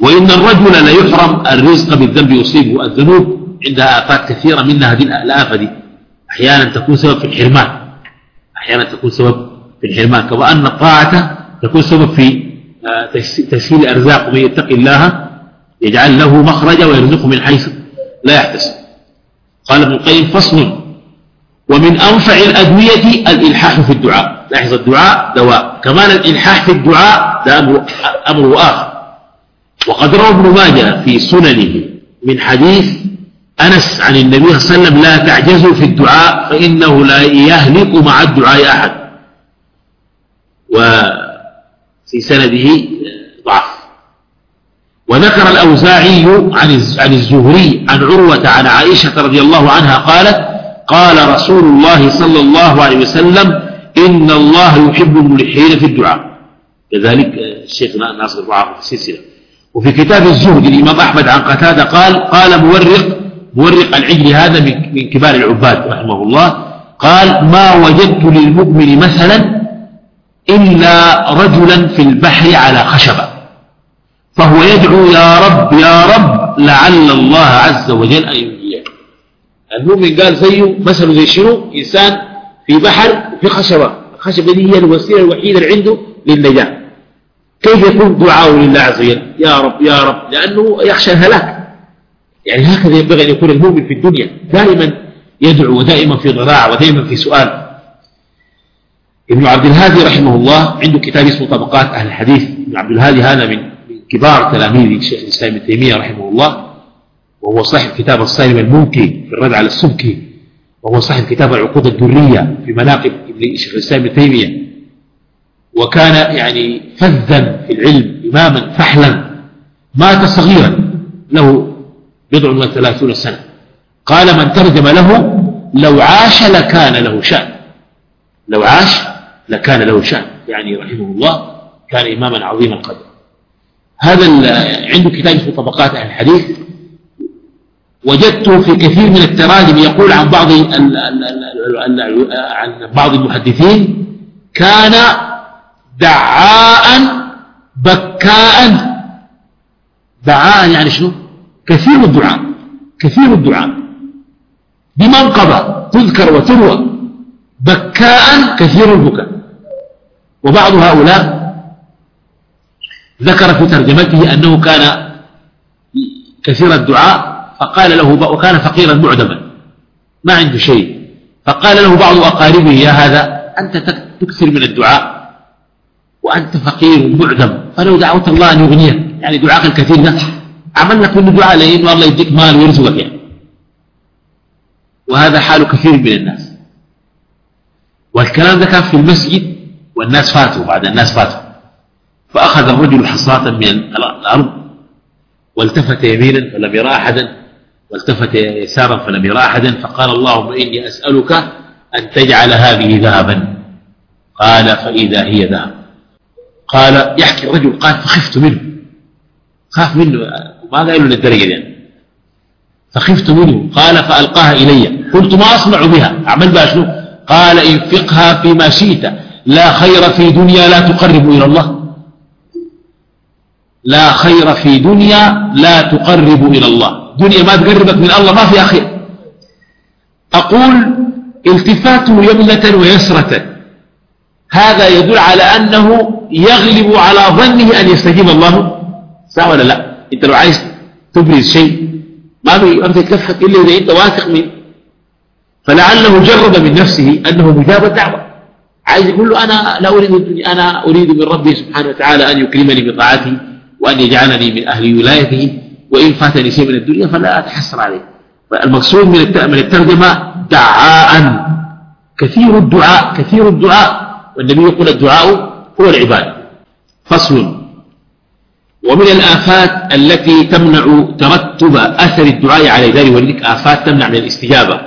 وإن الرجل لا يحرم الرزق بالذنب يصيبه الذنوب عندها آفات كثيرة منها هذه الآفة دي. أحيانا تكون سبب في الحرمان. أحيانا تكون سبب في الحرمان. كما أن الطاعة تكون سبب في آه، تسهيل أرزاق من يتقي الله يجعل له مخرجا ويرزقه من حيث لا يحتسب. قال ابن القيم فصل. ومن أنفع الأدوية الإلحاح في الدعاء. لاحظ الدعاء دواء. كمان الإلحاح في الدعاء ده أمر, أمر آخر. وقد روى ابن ماجه في سننه من حديث أنس عن النبي صلى الله عليه وسلم لا تعجزوا في الدعاء فإنه لا يهلك مع الدعاء أحد. وفي سنده وذكر الأوزاعي عن الزهري عن عروة عن عائشة رضي الله عنها قالت قال رسول الله صلى الله عليه وسلم إن الله يحب الملحين في الدعاء. كذلك الشيخ ناصر الرعاف في السلسلة. وفي كتاب الزهد الإمام أحمد عن قتادة قال قال مورق مورق العجل هذا من كبار العباد رحمه الله. قال ما وجدت للمؤمن مثلا إلا رجلا في البحر على خشبة. فهو يدعو يا رب يا رب لعل الله عز وجل أن ينجيه المؤمن قال زيه مثله زي شنو؟ إنسان في بحر في خشبة. الخشبة دي هي الوسيلة الوحيدة اللي عنده للنجاة. كيف يكون دعاء لله عز وجل؟ يا رب يا رب لأنه يخشى الهلاك. يعني هكذا ينبغي أن يكون المؤمن في الدنيا. دائما يدعو ودائما في ضراع ودائما في سؤال. ابن عبد الهادي رحمه الله عنده كتاب اسمه طبقات أهل الحديث. ابن عبد الهادي هذا من كبار تلاميذ شيخ الإسلام ابن تيمية رحمه الله وهو صاحب كتاب الصائم المنكي في الرد على السبكي وهو صاحب كتاب العقود الدرية في مناقب ابن شيخ الإسلام ابن تيمية. وكان يعني فذا في العلم إماما فحلا مات صغيرا له بضع وثلاثون سنة. قال من ترجم له لو عاش لكان له شأن. لو عاش لكان له شأن يعني رحمه الله كان إماما عظيم القدر هذا عنده كتاب اسمه طبقات أهل الحديث. وجدت في كثير من التراجم يقول عن بعض عن بعض المحدثين كان دعاء بكاء. دعاء يعني شنو؟ كثير الدعاء كثير الدعاء. بمنقبة تذكر وتروى. بكاء كثير البكاء. وبعض هؤلاء ذكر في ترجمته أنه كان كثير الدعاء فقال له وكان فقيرا معدما ما عنده شيء. فقال له بعض أقاربه يا هذا أنت تكثر من الدعاء وأنت فقير معدم فلو دعوت الله أن يغنيك. يعني دعاءك الكثير ده عمل لك منه دعاء لأنه الله يديك مال ويرزقك يعني. وهذا حال كثير من الناس. والكلام ده كان في المسجد والناس فاتوا بعد الناس فاتوا. فأخذ الرجل حصاة من الأرض والتفت يمينا فلم يرى أحدا والتفت يسارا فلم يرى أحدا فقال اللهم إني أسألك أن تجعل هذه ذهبا. قال فإذا هي ذهب. قال يحكي الرجل قال فخفت منه. خاف منه ما قالوا للدرجة يعني. فخفت منه. قال فألقاها إلي. قلت ما أصنع بها؟ أعمل بها شنو؟ قال انفقها فيما شئت. لا خير في دنيا لا تقرب إلى الله. لا خير في دنيا لا تقرب إلى الله. دنيا ما تقربك من الله ما فيها خير. أقول التفاته يمنة ويسرة. هذا يدل على أنه يغلب على ظنه أن يستجيب الله. صح ولا لا؟ أنت لو عايز تبرز شيء ما بيتلفت إلا إذا أنت واثق منه فلعله جرب من نفسه أنه مجاب الدعوة. عايز يقول له أنا لا أريد الدنيا أنا أريد من ربي سبحانه وتعالى أن يكرمني بطاعته وأن يجعلني من أهل ولايته وإن فاتني شيء من الدنيا فلا أتحسر عليه. فالمقصود من الترجمة دعاء. كثير الدعاء كثير الدعاء. والنبي يقول الدعاء هو العبادة. فصل. ومن الآفات التي تمنع ترتب أثر الدعاء على ذلك ولذلك آفات تمنع من الاستجابة.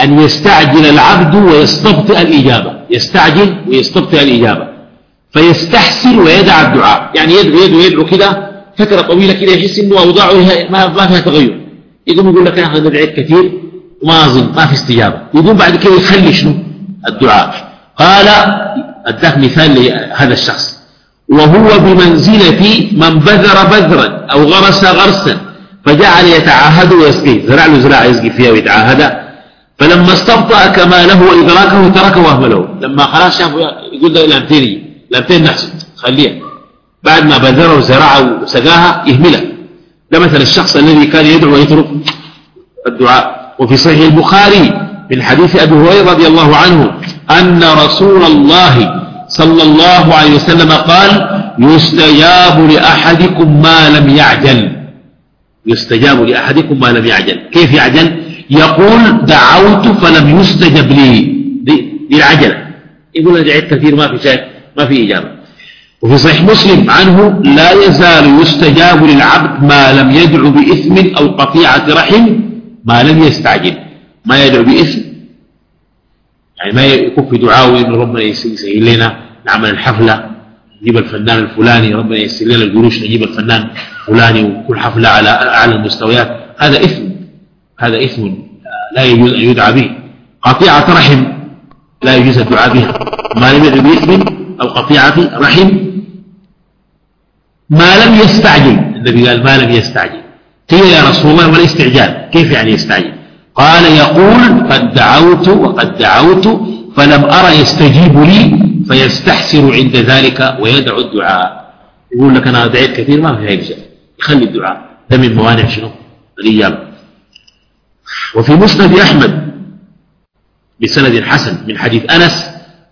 أن يستعجل العبد ويستبطئ الإجابة. يستعجل ويستبطئ الإجابة. فيستحسن ويدع الدعاء. يعني يدعو يدعو يدعو كده فترة طويلة كده يحس إنه أوضاعه ما فيها تغير. يقوم يقول لك أنا ندعيك كثير وما أظن ما في استجابة. يقوم بعد كده يخلي شنو؟ الدعاء. قال أداك مثال لهذا الشخص. وهو بمنزلة من بذر بذرا أو غرس غرسا فجعل يتعاهد ويسقيه. زرع له زراعة يسقي فيها ويتعاهد. فلما استبطأ كماله وإدراكه تركه وأهمله. لما خلاص شافوا يقول له لامتين لامتين نحسن خليها. بعد ما بذره وزرعه وسقاها يهملها. ده مثل الشخص الذي كان يدعو ويترك الدعاء. وفي صحيح البخاري من حديث أبي هريرة رضي الله عنه أن رسول الله صلى الله عليه وسلم قال يستجاب لأحدكم ما لم يعجل. يستجاب لأحدكم ما لم يعجل. كيف يعجل؟ يقول دعوت فلم يستجب لي. العجلة. يقول أنا دعيت كثير ما في شيء. ما في إجابة وفي صحيح مسلم عنه لا يزال يستجاب للعبد ما لم يدعو بإثم أو قطيعة رحم ما لم يستعجل. ما يدعو باسم يعني ما يكون في دعاء إن ربنا يسهل لنا نعمل الحفلة نجيب الفنان الفلاني ربنا يسهل لنا القروش نجيب الفنان الفلاني وكل حفلة على أعلى المستويات هذا إثم هذا إثم لا يجوز أن يدعى به. قطيعة رحم لا يجوز الدعاء بها. ما لم يدعو بإثم أو قطيعه رحم ما لم يستعجل. النبي قال ما لم يستعجل. قيل يا رسول الله ولا استعجال. كيف يعني يستعجل؟ قال يقول قد دعوت وقد دعوت فلم أرى يستجيب لي فيستحسر عند ذلك ويدعو الدعاء. يقول لك أنا دعيت كثير ما في هيك يخلي الدعاء. ده من موانع شنو؟ الإجابة وفي مسند أحمد بسند حسن من حديث أنس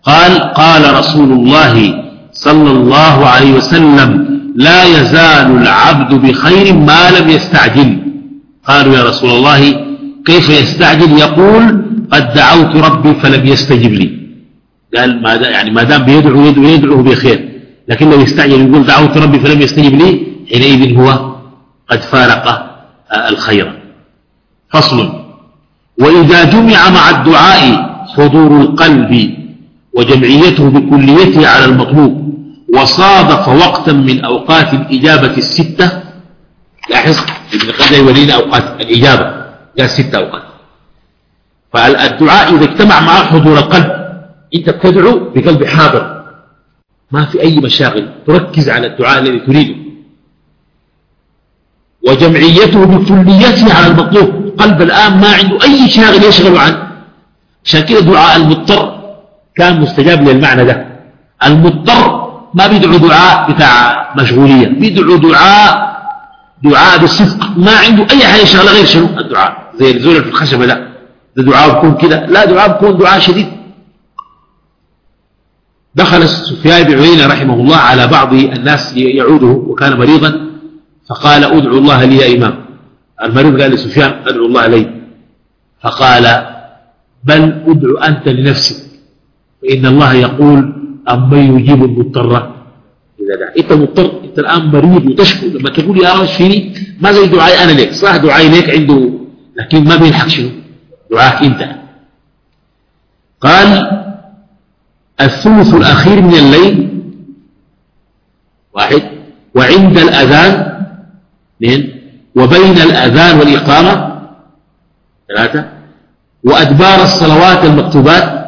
قال قال رسول الله صلى الله عليه وسلم لا يزال العبد بخير ما لم يستعجل. قالوا يا رسول الله كيف يستعجل؟ يقول قد دعوت ربي فلم يستجب لي. قال ما يعني ما دام بيدعو يدعو يدعو بخير لكن لو يستعجل يقول دعوت ربي فلم يستجب لي حينئذ هو قد فارق الخير. فصل. وإذا جمع مع الدعاء حضور القلب وجمعيته بكليته على المطلوب وصادف وقتا من أوقات الإجابة الستة. لاحظ ابن قدر يولينا أوقات الإجابة قال ست أوقات. فالدعاء إذا اجتمع معه حضور القلب أنت بتدعو بقلب حاضر. ما في أي مشاغل تركز على الدعاء الذي تريده. وجمعيته بكليته على المطلوب قلب الآن ما عنده أي شاغل يشغل عنه. عشان كده دعاء المضطر كان مستجاب للمعنى ده. المضطر ما بيدعو دعاء بتاع مشغولية بيدعو دعاء دعاء بالصدق. ما عنده أي حاجة شغلة غير شنو؟ الدعاء. زي الزول في الخشبة ده. ده دعاء بيكون كده. لا دعاء بيكون دعاء شديد. دخل سفيان بن عيينة رحمه الله على بعض الناس يعوده وكان مريضا فقال ادعو الله لي يا إمام. المريض قال لسفيان ادعو الله لي. فقال بل ادعو أنت لنفسك. فإن الله يقول أمن يجيب المضطر؟ إذا دعا أنت مضطر أنت الآن مريض وتشكو. لما تقول يا رب اشفيني ما زي دعائي أنا لك؟ صح دعائي لك عنده لكن ما بيلحق شنو؟ دعاك أنت. قال الثلث الأخير من الليل. واحد. وعند الأذان. اثنين. وبين الأذان والإقامة. ثلاثة. وأدبار الصلوات المكتوبات.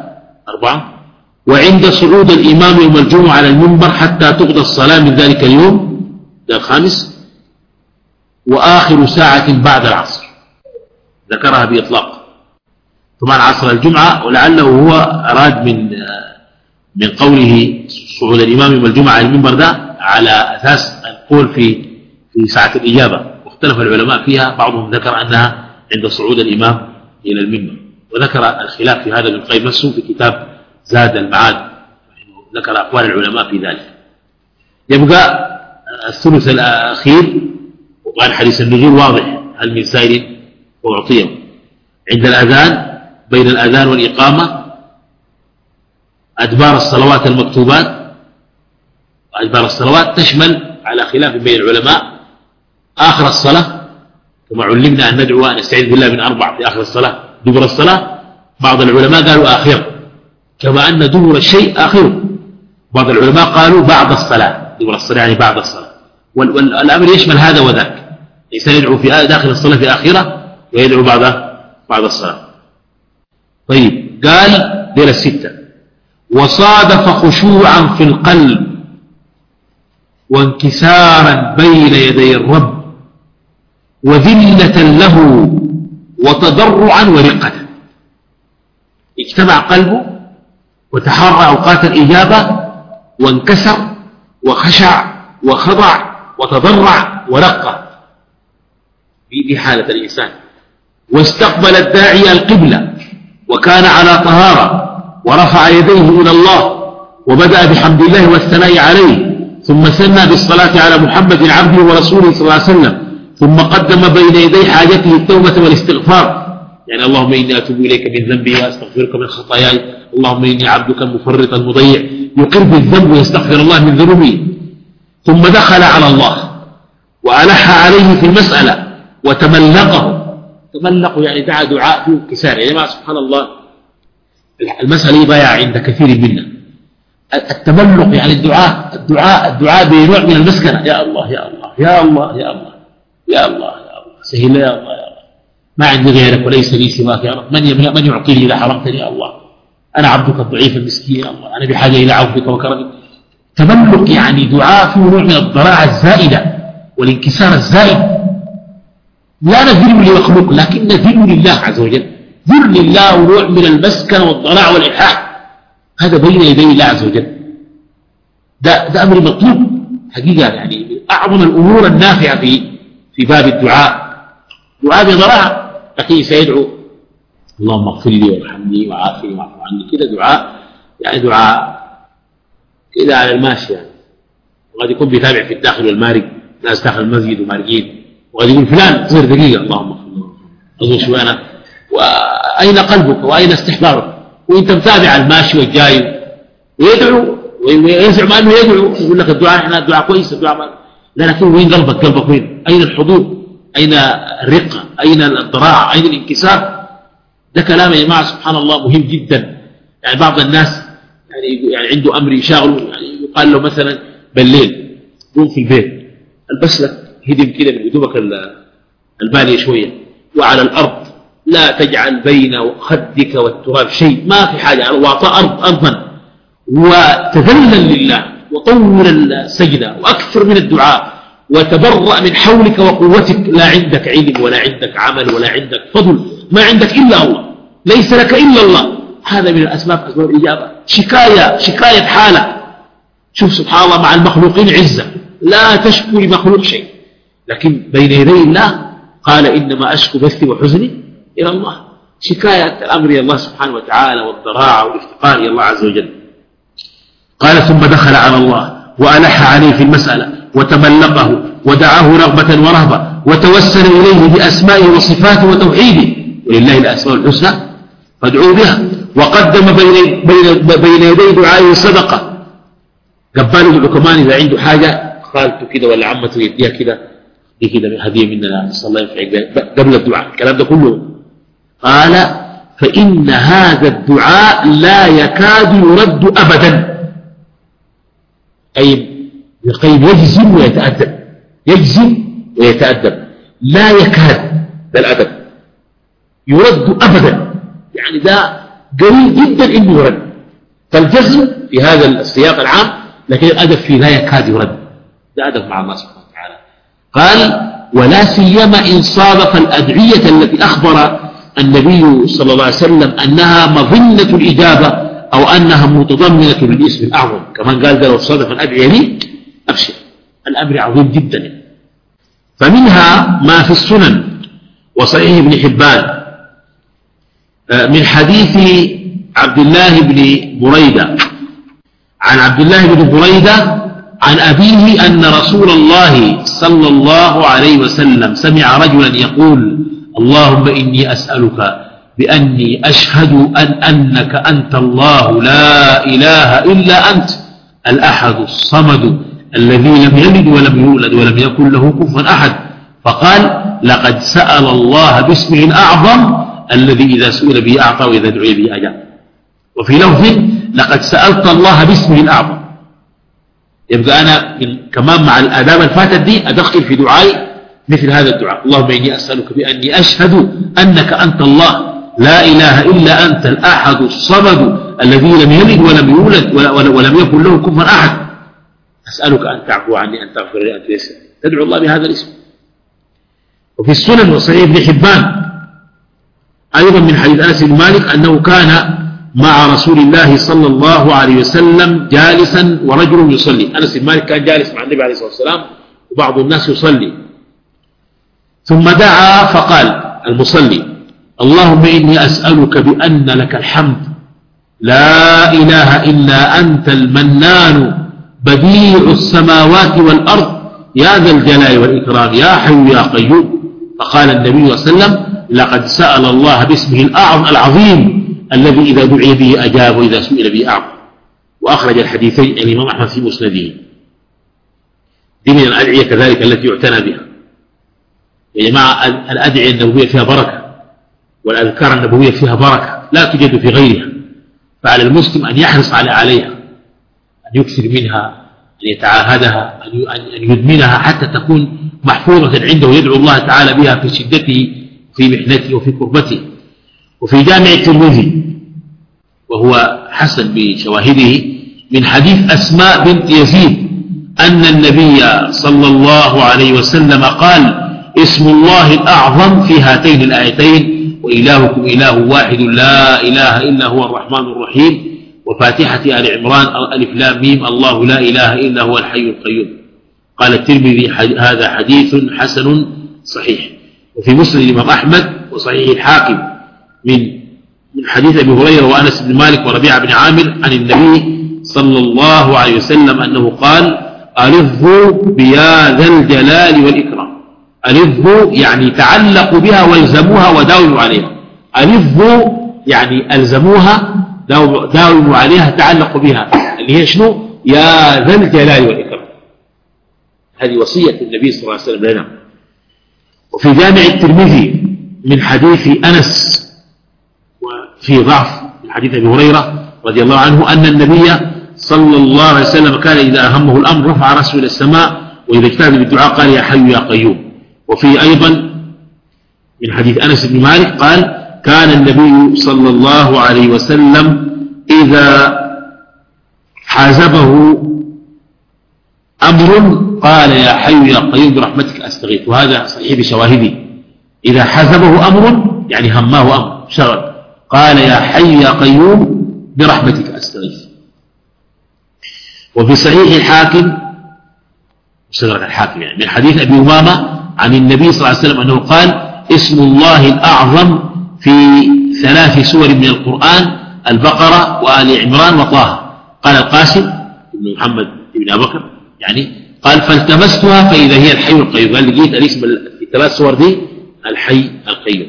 أربعة. وعند صعود الإمام يوم الجمعة على المنبر حتى تقضى الصلاة من ذلك اليوم ده الخامس وآخر ساعة بعد العصر. ذكرها بإطلاق. طبعا عصر الجمعة ولعله هو أراد من من قوله صعود الإمام يوم الجمعة على المنبر ده على أساس القول في في ساعة الإجابة. واختلف العلماء فيها بعضهم ذكر أنها عند صعود الإمام إلى المنبر. وذكر الخلاف في هذا ابن القيم نفسه في كتاب زاد المعاد ذكر أقوال العلماء في ذلك. يبقى الثلث الأخير وطبعا حديث النزول واضح هل من سائل؟ وأعطيه عند الأذان بين الأذان والإقامة أدبار الصلوات المكتوبات أدبار الصلوات تشمل على خلاف بين العلماء آخر الصلاة كما علمنا أن ندعو أن نستعيذ بالله من أربع في آخر الصلاة دبر الصلاة. بعض العلماء قالوا آخر. كما أن دبر الشيء آخره. بعض العلماء قالوا بعد الصلاة. دبر الصلاة يعني بعد الصلاة. والأمر يشمل هذا وذاك. الإنسان يدعو في داخل الصلاة في آخرة ويدعو بعد بعد الصلاة. طيب قال دير الستة. وصادف خشوعا في القلب وانكسارا بين يدي الرب وذلة له وتضرعا ورقة. اجتمع قلبه وتحرى أوقات الإجابة وانكسر وخشع وخضع وتضرع ورق في حالة الإنسان. واستقبل الداعي القبلة وكان على طهارة ورفع يديه إلى الله وبدأ بحمد الله والثناء عليه ثم سنى بالصلاة على محمد عبده ورسوله صلى الله عليه وسلم ثم قدم بين يدي حاجته التوبة والاستغفار يعني اللهم إني أتوب إليك من ذنبي وأستغفرك من خطاياي. اللهم إني عبدك المفرط المضيع يقر بالذنب ويستغفر الله من ذنوبه ثم دخل على الله وألح عليه في المسألة وتملقه. تملقه يعني دعا دعاء فيه كسار يا جماعة سبحان الله. المسألة ضايعة عند كثير منا. التملق يعني الدعاء الدعاء الدعاء بنوع من المسكنة. يا الله يا الله يا الله يا الله يا الله يا الله. سهل يا الله يا الله. ما عندي غيرك وليس لي سواك يا رب. من من يعطيني إذا حرمتني يا الله. أنا عبدك الضعيف المسكين يا الله. أنا بحاجة إلى عفوك وكرمك. تملق يعني دعاء فيه نوع من الضراعة الزائدة والانكسار الزائد. لا نذل لمخلوق لكن نذل لله عز وجل. ذل لله ونوع من المسكن والضراع والإلحاح. هذا بين يدي الله عز وجل. ده, ده أمر مطلوب. حقيقة يعني من أعظم الأمور النافعة في في باب الدعاء. دعاء بضراعة. لكن سيدعو. اللهم اغفر لي وارحمني وعافني واعف عني. كده دعاء يعني دعاء كده على الماشي يعني. وقد يكون بيتابع في الداخل والمارق ناس داخل المسجد ومارقين. وقد يقول فلان تصير دقيقة. اللهم اغفر لي أظن شوي أنا وأين قلبك؟ وأين استحضارك؟ وأنت متابع الماشي والجاي. ويدعو؟ ويزعم أنه يدعو؟ يقول لك الدعاء إحنا الدعاء كويس الدعاء ما لا لكن وين قلبك؟ قلبك وين؟ أين الحضور؟ أين الرقة أين الضراعة أين الانكسار؟ ده كلام يا جماعة سبحان الله مهم جدا. يعني بعض الناس يعني يعني عنده أمر يشاغله يعني يقال له مثلا بالليل قوم في البيت ألبس لك هدم كده من هدومك البالية شوية. وعلى الأرض لا تجعل بين خدك والتراب شيء. ما في حاجة واطأ أرض أرضا. وتذلل لله وطول السجدة وأكثر من الدعاء. وتبرأ من حولك وقوتك. لا عندك علم ولا عندك عمل ولا عندك فضل. ما عندك إلا الله ليس لك إلا الله. هذا من الأسباب أسباب الإجابة. شكاية شكاية حالة. شوف سبحان الله مع المخلوقين عزة. لا تشكو لمخلوق شيء. لكن بين يدي الله قال إنما أشكو بثي وحزني إلى الله. شكاية الأمر إلى الله سبحانه وتعالى والضراعة والافتقار إلى الله عز وجل. قال ثم دخل على الله وألح عليه في المسألة. وتملقه ودعاه رغبة ورهبة وتوسل إليه بأسمائه وصفاته وتوحيده ولله الأسماء الحسنى فادعوا بها وقدم بين, بين, بين يدي دعائه صدقة. قبال كمان إذا عنده حاجة خالته كده ولا عمته يديها كده دي كده هدية مننا نسأل الله ينفعك قبل الدعاء الكلام ده كله. قال فإن هذا الدعاء لا يكاد يرد أبدا. أي القيم يجزم ويتأدب. يجزم ويتأدب. لا يكاد ده الأدب. يرد أبدا. يعني ده قليل جدا إنه يرد. فالجزم في هذا السياق العام لكن الأدب فيه لا يكاد يرد. ده أدب مع الله سبحانه وتعالى. قال ولا سيما إن صادف الأدعية التي أخبر النبي صلى الله عليه وسلم أنها مظنة الإجابة أو أنها متضمنة للاسم الأعظم. كمان قال ده لو صادف الأدعية لي أبشر الأمر عظيم جدا. فمنها ما في السنن وصحيح ابن حبان آه، من حديث عبد الله بن بريدة. عن عبد الله بن بريدة عن أبيه أن رسول الله صلى الله عليه وسلم سمع رجلا يقول اللهم إني أسألك بأني أشهد أن أنك أنت الله لا إله إلا أنت الأحد الصمد الذي لم يلد ولم يولد ولم يكن له كفوا أحد. فقال لقد سأل الله باسمه الأعظم الذي إذا سئل به أعطى وإذا دعي به أجاب. وفي لفظ لقد سألت الله باسمه الأعظم. يبقى أنا كمان مع الآداب الفاتت دي أدخل في دعائي مثل هذا الدعاء. اللهم إني أسألك بأني أشهد أنك أنت الله. لا إله إلا أنت الأحد الصمد الذي لم يلد ولم يولد ولم يكن له كفوا أحد. أسألك أن تعفو عني أن تغفر لي أن تيسر. تدعو الله بهذا الاسم. وفي السنن وصحيح ابن حبان أيضا من حديث أنس بن مالك أنه كان مع رسول الله صلى الله عليه وسلم جالسا ورجل يصلي. أنس بن مالك كان جالس مع النبي عليه الصلاة والسلام وبعض الناس يصلي. ثم دعا فقال المصلي اللهم إني أسألك بأن لك الحمد. لا إله إلا أنت المنان بديع السماوات والأرض يا ذا الجلال والإكرام يا حي يا قيوم. فقال النبي صلى الله عليه وسلم لقد سأل الله باسمه الأعظم العظيم الذي إذا دعي به أجاب وإذا سئل به أعظم. وأخرج الحديثين الإمام أحمد في مسنده. دي من الأدعية كذلك التي يعتنى بها. يا جماعة الأدعية النبوية فيها بركة والأذكار النبوية فيها بركة لا توجد في غيرها. فعلى المسلم أن يحرص على عليها. أن يكثر منها أن يتعاهدها أن يدمنها حتى تكون محفوظة عنده ويدعو الله تعالى بها في شدته في محنته وفي كربته. وفي جامع الترمذي وهو حسن بشواهده من حديث أسماء بنت يزيد أن النبي صلى الله عليه وسلم قال اسم الله الأعظم في هاتين الآيتين وإلهكم إله واحد لا إله إلا هو الرحمن الرحيم. وفاتحة آل عمران ألف لام ميم الله لا إله إلا هو الحي القيوم. قال الترمذي هذا حديث حسن صحيح. وفي مسند الإمام أحمد وصحيح الحاكم من من حديث أبي هريرة وأنس بن مالك وربيعة بن عامر عن النبي صلى الله عليه وسلم أنه قال ألظوا بيا ذا الجلال والإكرام. ألظوا يعني تعلقوا بها والزموها وداوموا عليها. ألظوا يعني ألزموها داوموا عليها تعلقوا بها اللي هي شنو؟ يا ذا الجلال والإكرام. هذه وصية النبي صلى الله عليه وسلم لنا. وفي جامع الترمذي من حديث أنس وفي ضعف من حديث أبي هريرة رضي الله عنه أن النبي صلى الله عليه وسلم كان إذا أهمه الأمر رفع رأسه إلى السماء وإذا اجتهد بالدعاء قال يا حي يا قيوم. وفي أيضا من حديث أنس بن مالك قال كان النبي صلى الله عليه وسلم إذا حازبه أمر قال يا حي يا قيوم برحمتك أستغيث. وهذا صحيح بشواهده. إذا حزبه أمر يعني هماه أمر شغل قال يا حي يا قيوم برحمتك أستغيث. وفي صحيح الحاكم مستدرك الحاكم يعني من حديث أبي أمامة عن النبي صلى الله عليه وسلم أنه قال اسم الله الأعظم في ثلاث سور من القرآن البقرة وآل عمران وطه. قال القاسم بن محمد بن أبي بكر يعني قال فالتمستها فإذا هي الحي القيوم. قال لقيت الاسم الثلاث سور دي الحي القيوم.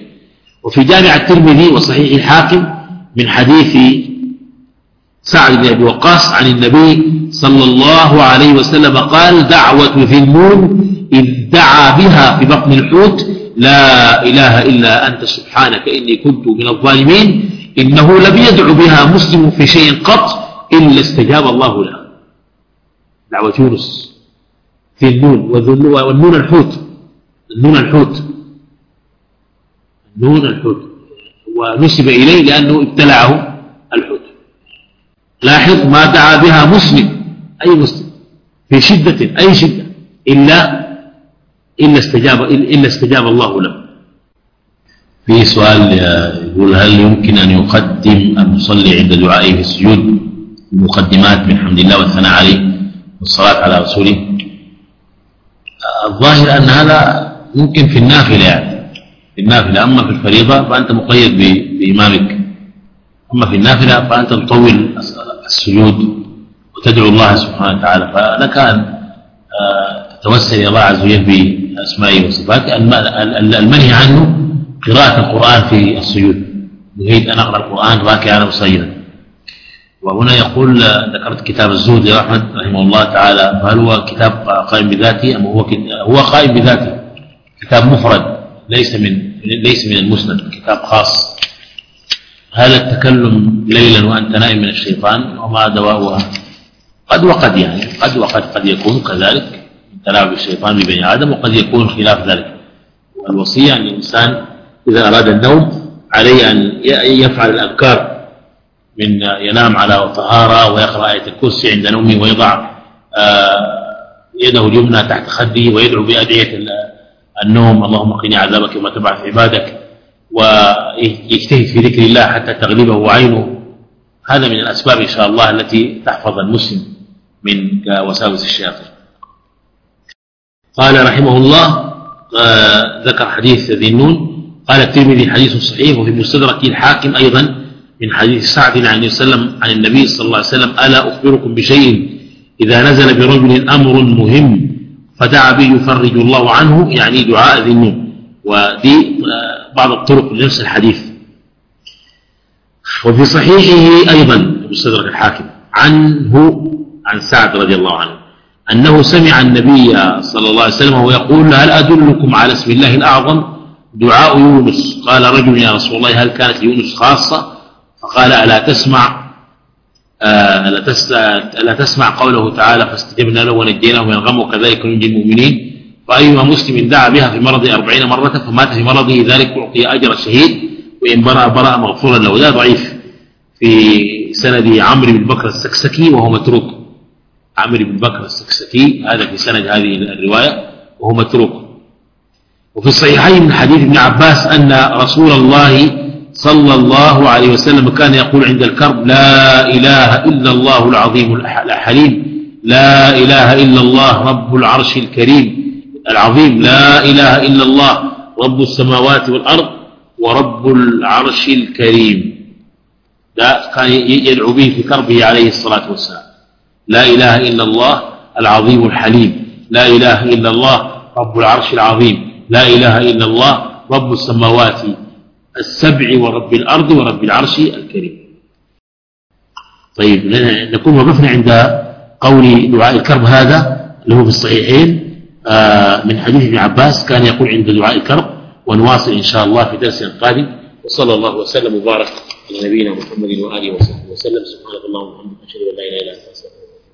وفي جامع الترمذي وصحيح الحاكم من حديث سعد بن أبي وقاص عن النبي صلى الله عليه وسلم قال دعوة ذي النون إذ دعا بها في بطن الحوت لا إله إلا أنت سبحانك إني كنت من الظالمين إنه لم يدع بها مسلم في شيء قط إلا استجاب الله له. دعوة يونس في النون والنون الحوت. النون الحوت. النون الحوت. ونسب إليه لأنه ابتلعه الحوت. لاحظ ما دعا بها مسلم. أي مسلم. في شدة أي شدة. إلا إلا استجاب إلا استجاب الله له. في سؤال يقول هل يمكن أن يقدم المصلي عند دعائه في السجود؟ المقدمات من حمد الله والثناء عليه والصلاة على رسوله. الظاهر أن هذا ممكن في النافلة يعني. في النافلة. أما في الفريضة فأنت مقيد بإمامك. أما في النافلة فأنت تطول السجود وتدعو الله سبحانه وتعالى. فلك أن تتوسل إلى الله عز وجل بأسمائه وصفاته. المنهي عنه قراءة القرآن في السجود. نريد أن أقرأ القرآن راكعا وصيدا وهنا يقول ذكرت كتاب الزهد لأحمد رحمه الله تعالى. فهل هو كتاب قائم بذاته أم هو هو قائم بذاته؟ كتاب مفرد ليس من ليس من المسند كتاب خاص. هل التكلم ليلا وأنت نائم من الشيطان؟ وما دواؤها؟ قد وقد يعني قد وقد قد يكون كذلك. تلاعب الشيطان ببني آدم وقد يكون خلاف ذلك. الوصية أن الإنسان إذا أراد النوم عليه أن يفعل الأذكار من ينام على طهارة ويقرأ آية الكرسي عند نومه ويضع آه، يده اليمنى تحت خده ويدعو بأدعية النوم اللهم قني عذابك وما تبعث عبادك ويجتهد في ذكر الله حتى تغلبه عينه. هذا من الأسباب إن شاء الله التي تحفظ المسلم من وساوس الشياطين. قال رحمه الله آه، ذكر حديث ذي النون. قال الترمذي حديث صحيح وفي مستدرك الحاكم أيضا من حديث سعد عن النبي صلى الله عليه وسلم ألا أخبركم بشيء؟ إذا نزل برجل أمر مهم فدعا به يفرج الله عنه يعني دعاء ذي النون. ودي آه، بعض الطرق لنفس الحديث. وفي صحيحه أيضا مستدرك الحاكم عنه عن سعد رضي الله عنه. أنه سمع النبي صلى الله عليه وسلم وهو يقول هل أدلكم على اسم الله الأعظم؟ دعاء يونس. قال رجل يا رسول الله هل كانت يونس خاصة؟ فقال ألا تسمع؟ آه، ألا تسمع قوله تعالى فاستجبنا له ونجيناه من الغم وكذلك ننجي المؤمنين. فأيما مسلم دعا بها في مرض أربعين مرة فمات في مرضه ذلك أعطي أجر الشهيد وإن برأ برأ مغفورا له. لا ضعيف. في سند عمرو بن بكر السكسكي وهو متروك. عمرو بن بكر السكسكي هذا في سند هذه الرواية وهو متروك. وفي الصحيحين من حديث ابن عباس أن رسول الله صلى الله عليه وسلم كان يقول عند الكرب لا إله إلا الله العظيم الحليم لا إله إلا الله رب العرش الكريم العظيم لا إله إلا الله رب السماوات والأرض ورب العرش الكريم. كان يدعو به في كربه عليه الصلاة والسلام. لا إله إلا الله العظيم الحليم. لا إله إلا الله رب العرش العظيم. لا إله إلا الله رب السماوات السبع ورب الأرض ورب العرش الكريم. طيب نكون وقفنا عند قول دعاء الكرب هذا اللي هو في الصحيحين. آه، من حديث ابن عباس كان يقول عند دعاء الكرب ونواصل إن شاء الله في درس قادم وصلى الله وسلم وبارك على نبينا محمد وآله وصحبه وسلم. سبحانك اللهم وبحمدك أشهد أن لا إله إلا أنت.